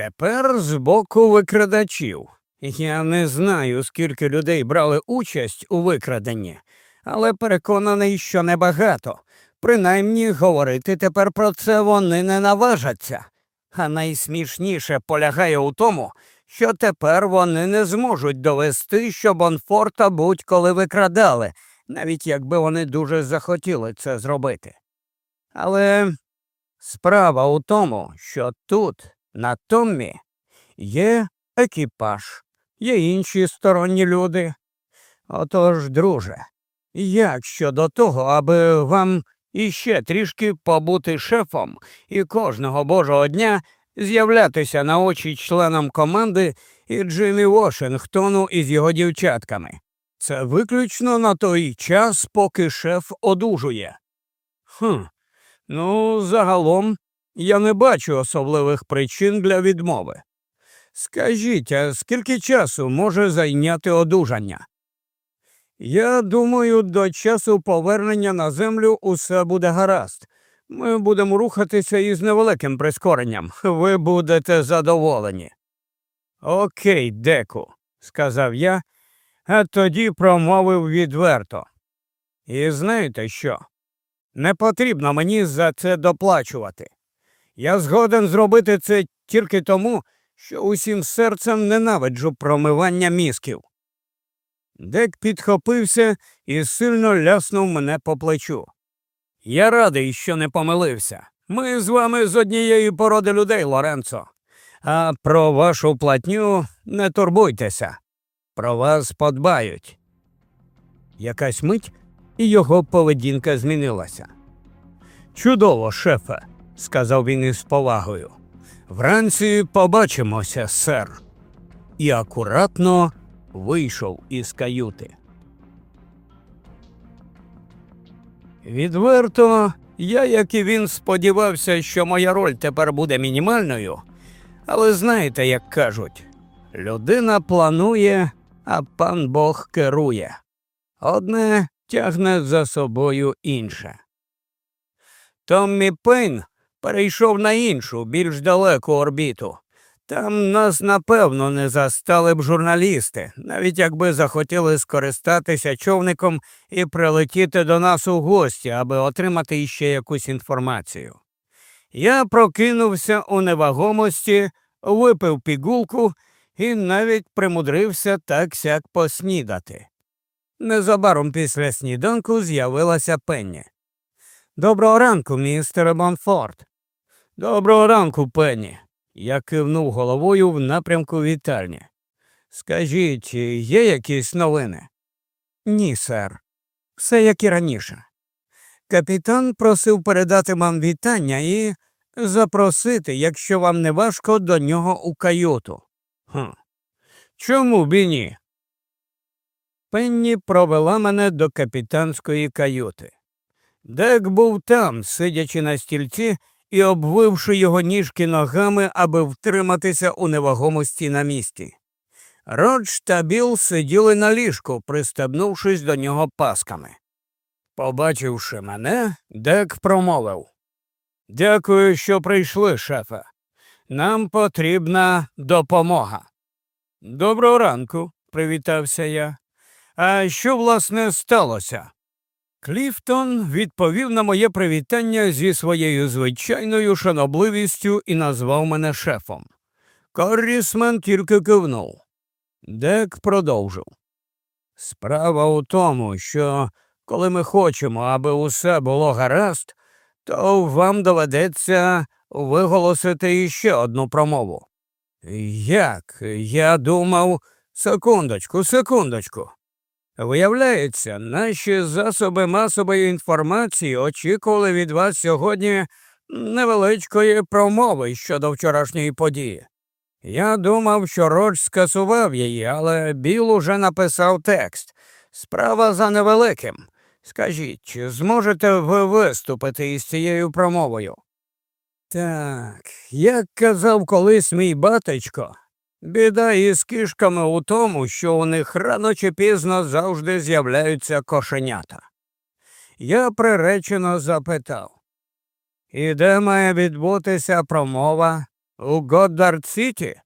Speaker 1: Тепер з боку викрадачів. Я не знаю, скільки людей брали участь у викраденні, але переконаний, що небагато. Принаймні говорити тепер про це вони не наважаться. А найсмішніше полягає у тому, що тепер вони не зможуть довести, що Бонфорта будь-коли викрадали, навіть якби вони дуже захотіли це зробити. Але справа у тому, що тут, на Томмі, є екіпаж, є інші сторонні люди. Отож, друже, як щодо того, аби вам іще трішки побути шефом і кожного божого дня з'являтися на очі членам команди і Джиммі Вашингтону із його дівчатками. Це виключно на той час, поки шеф одужує. Хм, ну, загалом я не бачу особливих причин для відмови. Скажіть, а скільки часу може зайняти одужання? Я думаю, до часу повернення на землю усе буде гаразд. Ми будемо рухатися із невеликим прискоренням. Ви будете задоволені. Окей, деку, сказав я, а тоді промовив відверто. І знаєте що? Не потрібно мені за це доплачувати. Я згоден зробити це тільки тому, що усім серцем ненавиджу промивання мізків. Дек підхопився і сильно ляснув мене по плечу. Я радий, що не помилився. Ми з вами з однієї породи людей, Лоренцо. А про вашу платню не турбуйтеся. Про вас подбають. Якась мить, і його поведінка змінилася. Чудово, шефе, сказав він із повагою. Вранці побачимося, сер. І акуратно вийшов із каюти. Відверто, я, як і він, сподівався, що моя роль тепер буде мінімальною, але знаєте, як кажуть, людина планує, а пан Бог керує. Одне тягне за собою інше. Томмі Пейн перейшов на іншу, більш далеку орбіту. Там нас напевно не застали б журналісти, навіть якби захотіли скористатися човником і прилетіти до нас у гості, аби отримати іще якусь інформацію. Я прокинувся у невагомості, випив пігулку і навіть примудрився так сяк поснідати. Незабаром після сніданку з'явилася Пенні. Доброго ранку, містере Монфорд. Доброго ранку, Пенні. Я кивнув головою в напрямку вітальні. Скажіть, є якісь новини? Ні, сер. Все як і раніше. Капітан просив передати вам вітання і запросити, якщо вам не важко, до нього у каюту. Хм. Чому б і ні? Пенні провела мене до капітанської каюти. Дек був там, сидячи на стільці і обвивши його ніжки ногами, аби втриматися у невагомості на місці. Родж та Біл сиділи на ліжку, пристебнувшись до нього пасками. Побачивши мене, Дек промовив Дякую, що прийшли, шефе. Нам потрібна допомога. Доброго ранку, привітався я. А що, власне, сталося? Кліфтон відповів на моє привітання зі своєю звичайною шанобливістю і назвав мене шефом. Коррісмен тільки кивнув. Дек продовжив. Справа у тому, що коли ми хочемо, аби усе було гаразд, то вам доведеться виголосити іще одну промову. Як? Я думав, секундочку, секундочку. Виявляється, наші засоби масової інформації очікували від вас сьогодні невеличкої промови щодо вчорашньої події. Я думав, що Родж скасував її, але Біл уже написав текст. Справа за невеликим. Скажіть, чи зможете ви виступити із цією промовою? Так, як казав колись мій батечко, Біда із кішками у тому, що у них рано чи пізно завжди з'являються кошенята. я приречено запитав. І де має відбутися промова у Годдард Сіті?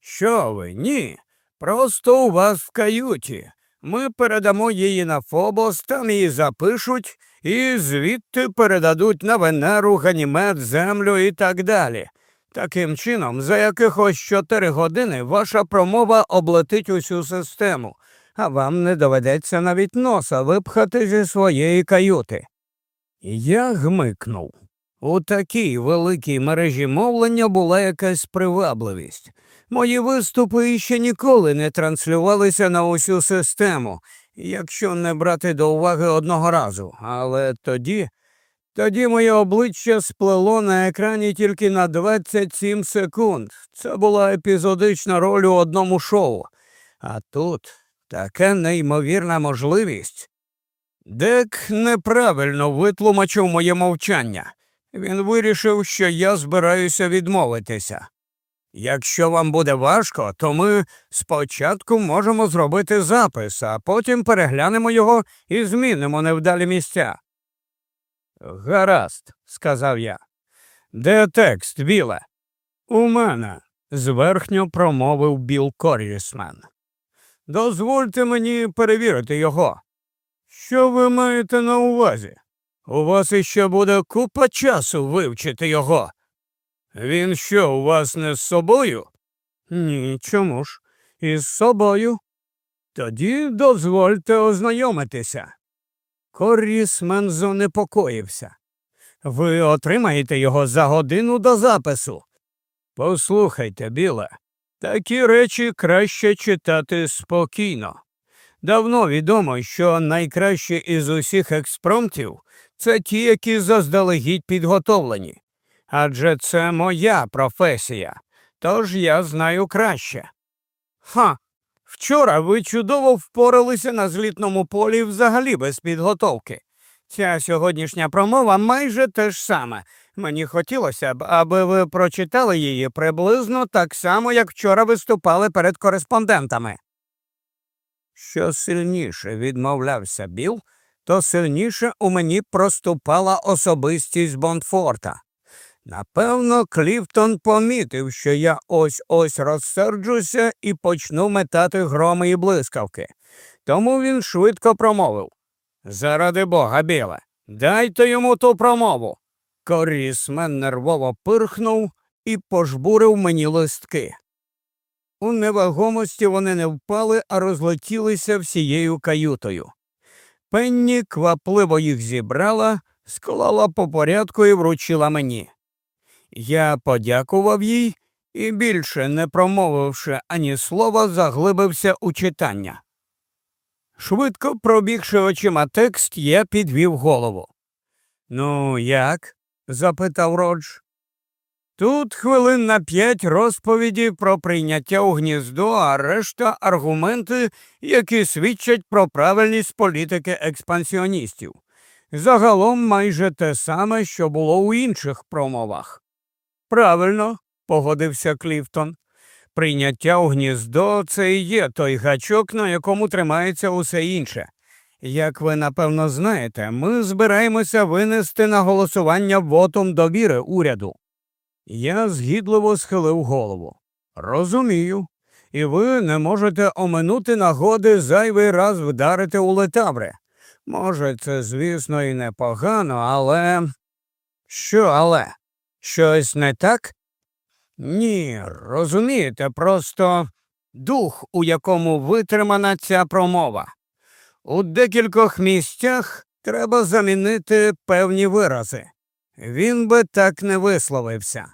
Speaker 1: Що ви? Ні. Просто у вас в каюті. Ми передамо її на Фобос, там її запишуть і звідти передадуть на Венеру, Ганімед, Землю і так далі. Таким чином, за якихось чотири години ваша промова облетить усю систему, а вам не доведеться навіть носа випхати зі своєї каюти. Я гмикнув. У такій великій мережі мовлення була якась привабливість. Мої виступи ще ніколи не транслювалися на усю систему, якщо не брати до уваги одного разу. Але тоді, тоді моє обличчя сплело на екрані тільки на 27 секунд. Це була епізодична роль у одному шоу. А тут така неймовірна можливість. Дек неправильно витлумачив моє мовчання. Він вирішив, що я збираюся відмовитися. Якщо вам буде важко, то ми спочатку можемо зробити запис, а потім переглянемо його і змінимо невдалі місця. Гаразд, сказав я. Де текст, біле? У мене, зверхньо промовив Біл Коррісмен. Дозвольте мені перевірити його. Що ви маєте на увазі? У вас іще буде купа часу вивчити його. Він що, у вас не з собою? Ні, чому ж? Із собою. Тоді дозвольте ознайомитися. Коррісмен занепокоївся. Ви отримаєте його за годину до запису. Послухайте, біле, такі речі краще читати спокійно. Давно відомо, що найкращі із усіх експромтів це ті, які заздалегідь підготовлені. Адже це моя професія, тож я знаю краще. Ха, вчора ви чудово впоралися на злітному полі взагалі без підготовки. Ця сьогоднішня промова майже те ж саме. Мені хотілося б, аби ви прочитали її приблизно так само, як вчора виступали перед кореспондентами. Що сильніше відмовлявся Біл, то сильніше у мені проступала особистість Бондфорта. Напевно, Кліфтон помітив, що я ось ось розсерджуся і почну метати громи і блискавки. Тому він швидко промовив Заради бога, біле, дайте йому ту промову. Корісмен нервово пирхнув і пожбурив мені листки. У невагомості вони не впали, а розлетілися всією каютою. Пенні квапливо їх зібрала, склала по порядку і вручила мені. Я подякував їй і, більше не промовивши ані слова, заглибився у читання. Швидко пробігши очима текст, я підвів голову. Ну, як? запитав Родж. Тут хвилин на п'ять розповіді про прийняття у гніздо, а решта аргументи, які свідчать про правильність політики експансіоністів. Загалом майже те саме, що було у інших промовах. Правильно, погодився Кліфтон. Прийняття у гніздо це і є той гачок, на якому тримається усе інше. Як ви напевно знаєте, ми збираємося винести на голосування вотом довіри уряду. Я згідливо схилив голову. Розумію. І ви не можете оминути нагоди зайвий раз вдарити у летабри. Може, це, звісно, і непогано, але. Що, але? Щось не так? Ні, розумієте, просто дух, у якому витримана ця промова. У декількох місцях треба замінити певні вирази. Він би так не висловився.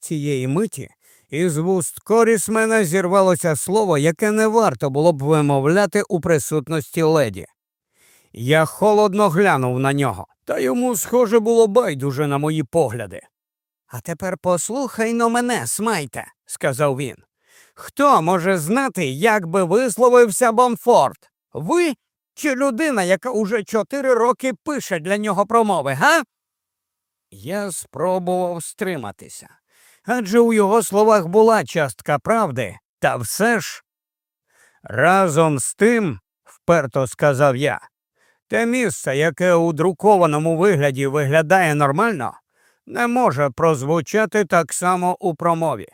Speaker 1: Цієї миті із вуст корісмена зірвалося слово, яке не варто було б вимовляти у присутності леді. Я холодно глянув на нього, та йому, схоже, було байдуже на мої погляди. А тепер послухай но мене, смайте, сказав він. Хто може знати, як би висловився Бонфорд? Ви чи людина, яка уже чотири роки пише для нього промови, га? Я спробував стриматися. Адже у його словах була частка правди, та все ж. Разом з тим, вперто сказав я, Те місце, яке у друкованому вигляді виглядає нормально, не може прозвучати так само у промові.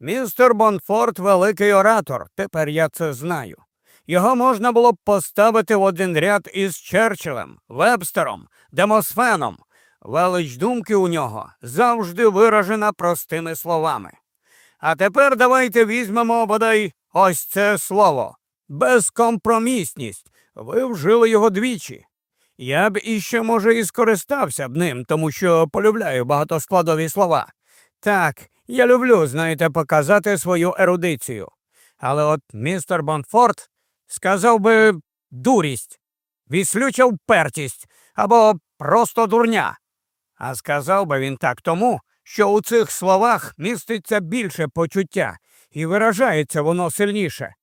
Speaker 1: Містер Бонфорд великий оратор, тепер я це знаю. Його можна було б поставити в один ряд із Черчиллем, Вебстером, Демосфеном. Велич думки у нього завжди виражена простими словами. А тепер давайте візьмемо бодай ось це слово безкомпромісність. Ви вжили його двічі. Я б іще, може, і скористався б ним, тому що полюбляю багатоскладові слова. Так, я люблю, знаєте, показати свою ерудицію. Але от містер Бонфорд сказав би дурість, віслюча впертість або просто дурня. А сказав би він так тому, що у цих словах міститься більше почуття і виражається воно сильніше.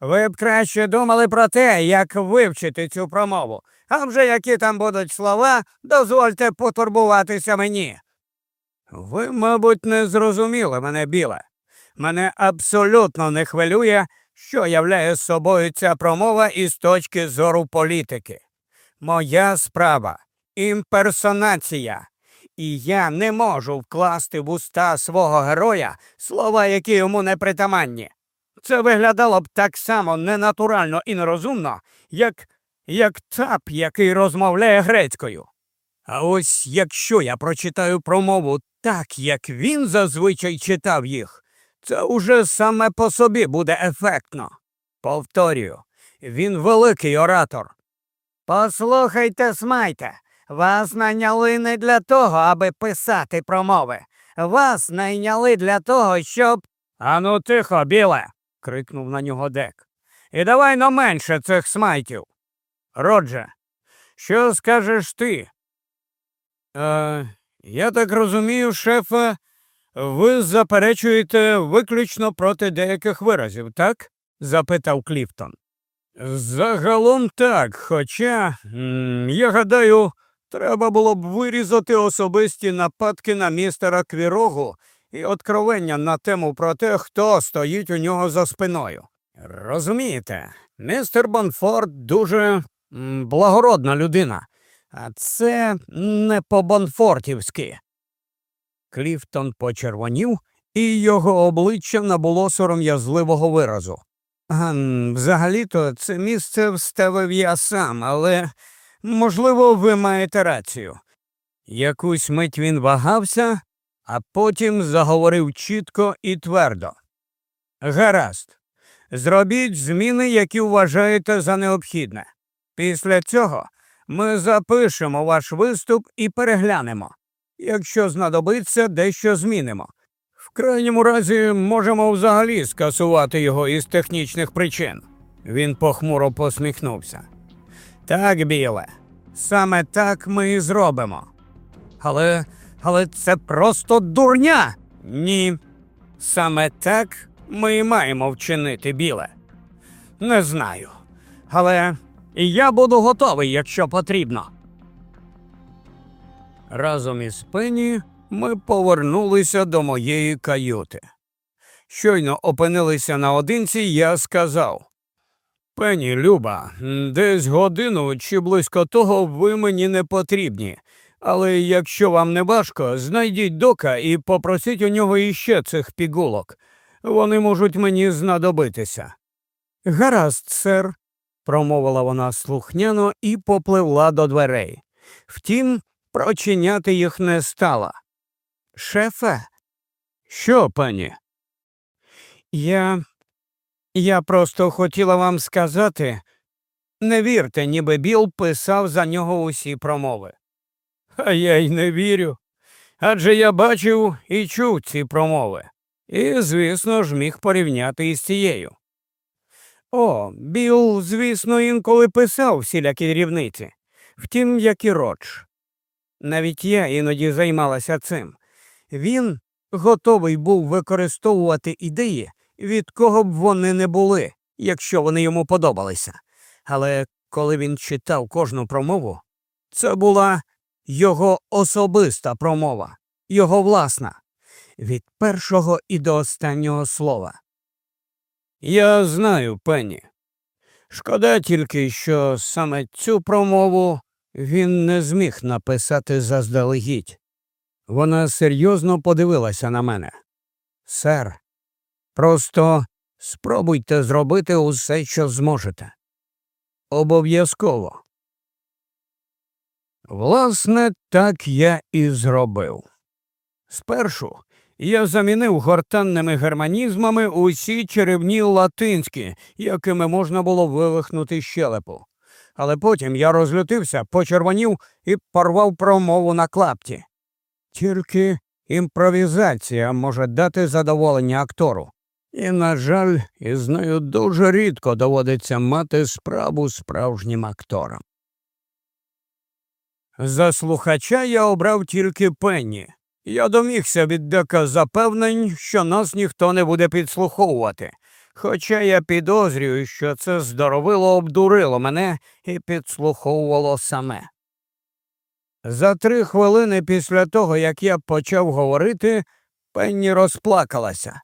Speaker 1: Ви б краще думали про те, як вивчити цю промову, а вже які там будуть слова, дозвольте потурбуватися мені. Ви, мабуть, не зрозуміли мене, біле. Мене абсолютно не хвилює, що являє собою ця промова із точки зору політики. Моя справа імперсонація, і я не можу вкласти в уста свого героя слова, які йому не притаманні. Це виглядало б так само ненатурально і нерозумно, як як цап, який розмовляє грецькою. А ось якщо я прочитаю промову так, як він зазвичай читав їх, це уже саме по собі буде ефектно. Повторюю, він великий оратор. Послухайте, смайте, вас найняли не для того, аби писати промови. Вас найняли для того, щоб. Ану, тихо, біле. Крикнув на нього дек. І давай на менше цих смайтів. Родже, що скажеш ти? Е, Я так розумію, шефе, ви заперечуєте виключно проти деяких виразів, так? запитав Кліфтон. Загалом так, хоча, я гадаю, треба було б вирізати особисті нападки на містера Квірогу і откровення на тему про те, хто стоїть у нього за спиною. Розумієте, містер Бонфорд дуже благородна людина, а це не по Бонфортівськи. Кліфтон почервонів, і його обличчя набуло сором'язливого виразу. Взагалі-то це місце вставив я сам, але, можливо, ви маєте рацію. Якусь мить він вагався, а потім заговорив чітко і твердо. Гаразд, зробіть зміни, які вважаєте за необхідне. Після цього ми запишемо ваш виступ і переглянемо. Якщо знадобиться, дещо змінимо. В крайньому разі можемо взагалі скасувати його із технічних причин. Він похмуро посміхнувся. Так, біле, саме так ми і зробимо. Але але це просто дурня. Ні. Саме так ми і маємо вчинити, біле. Не знаю. Але я буду готовий, якщо потрібно. Разом із Пенні ми повернулися до моєї каюти. Щойно опинилися наодинці, я сказав Пенні, Люба, десь годину чи близько того ви мені не потрібні. Але якщо вам не важко, знайдіть дока і попросіть у нього іще цих пігулок. Вони можуть мені знадобитися. Гаразд, сер, промовила вона слухняно і попливла до дверей. Втім, прочиняти їх не стала. Шефе, що, пані? Я. Я просто хотіла вам сказати не вірте, ніби Біл писав за нього усі промови. А я й не вірю. Адже я бачив і чув ці промови, і, звісно ж, міг порівняти із цією. О, Біл, звісно, інколи писав всілякі рівниці, втім, як і Родж. Навіть я іноді займалася цим. Він готовий був використовувати ідеї, від кого б вони не були, якщо вони йому подобалися. Але коли він читав кожну промову, це була його особиста промова, його власна, від першого і до останнього слова. Я знаю, Пенні. Шкода тільки, що саме цю промову він не зміг написати заздалегідь. Вона серйозно подивилася на мене. Сер, просто спробуйте зробити усе, що зможете. Обов'язково. Власне, так я і зробив. Спершу я замінив гортанними германізмами усі черевні латинські, якими можна було вивихнути щелепу. Але потім я розлютився, почервонів і порвав промову на клапті. Тільки імпровізація може дати задоволення актору. І, на жаль, із нею дуже рідко доводиться мати справу справжнім акторам. За слухача я обрав тільки пенні. Я домігся від дека запевнень, що нас ніхто не буде підслуховувати. Хоча я підозрюю, що це здоровило обдурило мене і підслуховувало саме. За три хвилини після того, як я почав говорити, пенні розплакалася.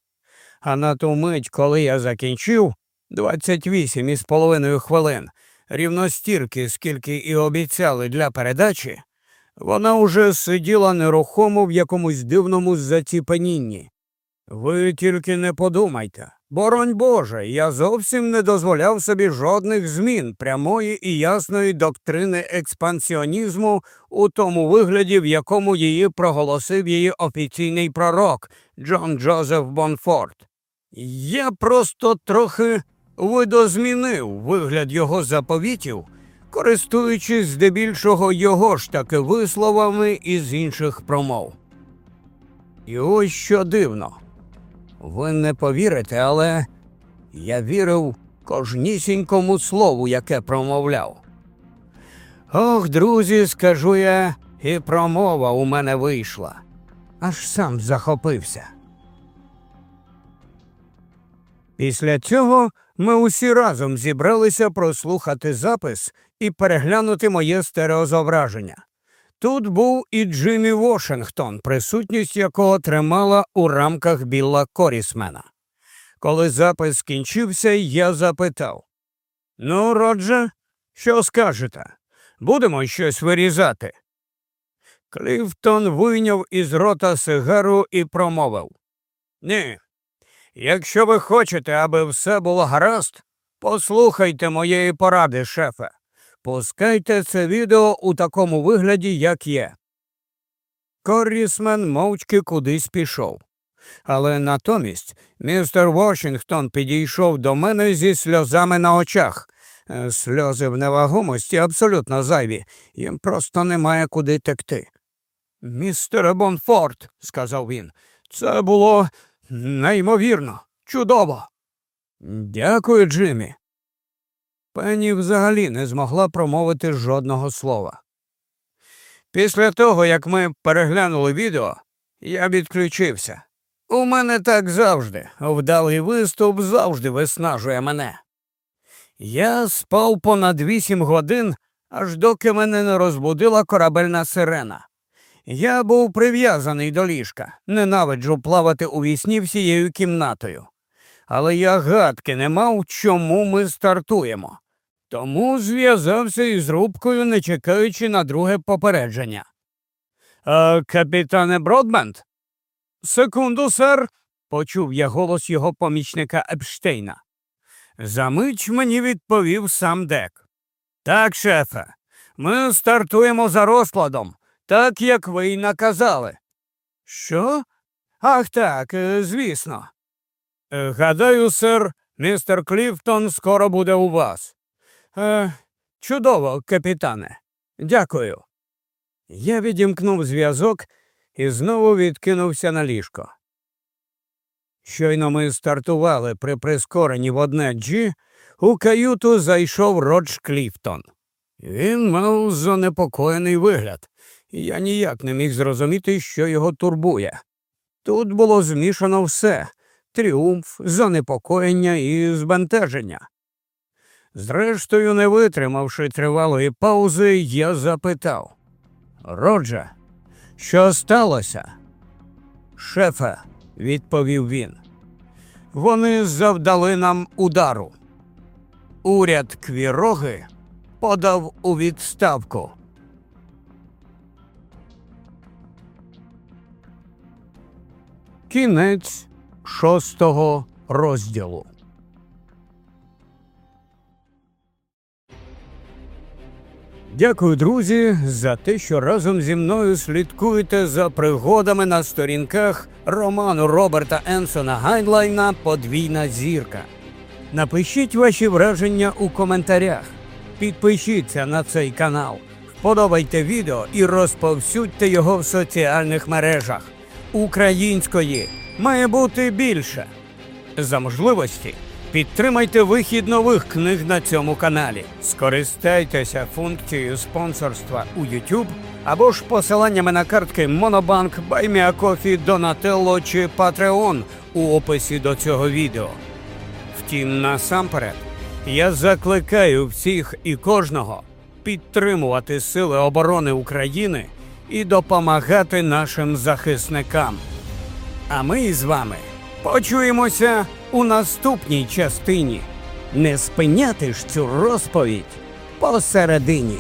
Speaker 1: А на ту мить, коли я закінчив, 28 із половиною хвилин, рівно стільки, скільки і обіцяли для передачі, вона уже сиділа нерухомо в якомусь дивному заціпанінні. Ви тільки не подумайте, боронь Боже, я зовсім не дозволяв собі жодних змін прямої і ясної доктрини експансіонізму у тому вигляді, в якому її проголосив її офіційний пророк Джон Джозеф Бонфорд. Я просто трохи видозмінив вигляд його заповітів, користуючись здебільшого його ж таки висловами із інших промов. І ось що дивно. Ви не повірите, але я вірив кожнісінькому слову, яке промовляв. Ох, друзі, скажу я, і промова у мене вийшла. Аж сам захопився. Після цього ми усі разом зібралися прослухати запис і переглянути моє стереозображення. Тут був і Джиммі Вашингтон, присутність якого тримала у рамках Білла Корісмена. Коли запис скінчився, я запитав Ну, Родже, що скажете? Будемо щось вирізати. Кліфтон вийняв із рота сигару і промовив Ні, Якщо ви хочете, аби все було гаразд, послухайте моєї поради, шефе. Пускайте це відео у такому вигляді, як є. Коррісмен мовчки кудись пішов. Але натомість містер Вашингтон підійшов до мене зі сльозами на очах. Е, сльози в невагомості абсолютно зайві, їм просто немає куди текти. Містере Бонфорт, сказав він, це було Неймовірно, чудово. Дякую, Джиммі. Пенні взагалі не змогла промовити жодного слова. Після того, як ми переглянули відео, я відключився. У мене так завжди, вдалий виступ завжди виснажує мене. Я спав понад вісім годин, аж доки мене не розбудила корабельна сирена. Я був прив'язаний до ліжка, ненавиджу плавати у вісні всією кімнатою. Але я гадки не мав, чому ми стартуємо. Тому зв'язався із рубкою, не чекаючи на друге попередження. «А, Капітане Бродбенд? Секунду, сер, почув я голос його помічника Епштейна. Замить мені відповів сам Дек. Так, шефе, ми стартуємо за розкладом так як ви й наказали. Що? Ах так, е, звісно. Е, гадаю, сер, містер Кліфтон скоро буде у вас. Е, Чудово, капітане. Дякую. Я відімкнув зв'язок і знову відкинувся на ліжко. Щойно ми стартували при прискоренні в одне G, у каюту зайшов Родж Кліфтон. Він мав занепокоєний вигляд я ніяк не міг зрозуміти, що його турбує. Тут було змішано все тріумф, занепокоєння і збентеження. Зрештою, не витримавши тривалої паузи, я запитав Родже, що сталося? Шефе, відповів він. Вони завдали нам удару. Уряд Квіроги подав у відставку. Кінець шостого розділу. Дякую, друзі, за те, що разом зі мною слідкуєте за пригодами на сторінках роману Роберта Енсона Гайдлайна Подвійна зірка. Напишіть ваші враження у коментарях. Підпишіться на цей канал, вподобайте відео і розповсюдьте його в соціальних мережах. Української має бути більше. За можливості підтримайте вихід нових книг на цьому каналі. Скористайтеся функцією спонсорства у YouTube або ж посиланнями на картки Monobank, BuyMeACoffee, Donatello чи Patreon у описі до цього відео. Втім, насамперед, я закликаю всіх і кожного підтримувати Сили оборони України і допомагати нашим захисникам. А ми з вами почуємося у наступній частині. Не спиняти ж цю розповідь посередині.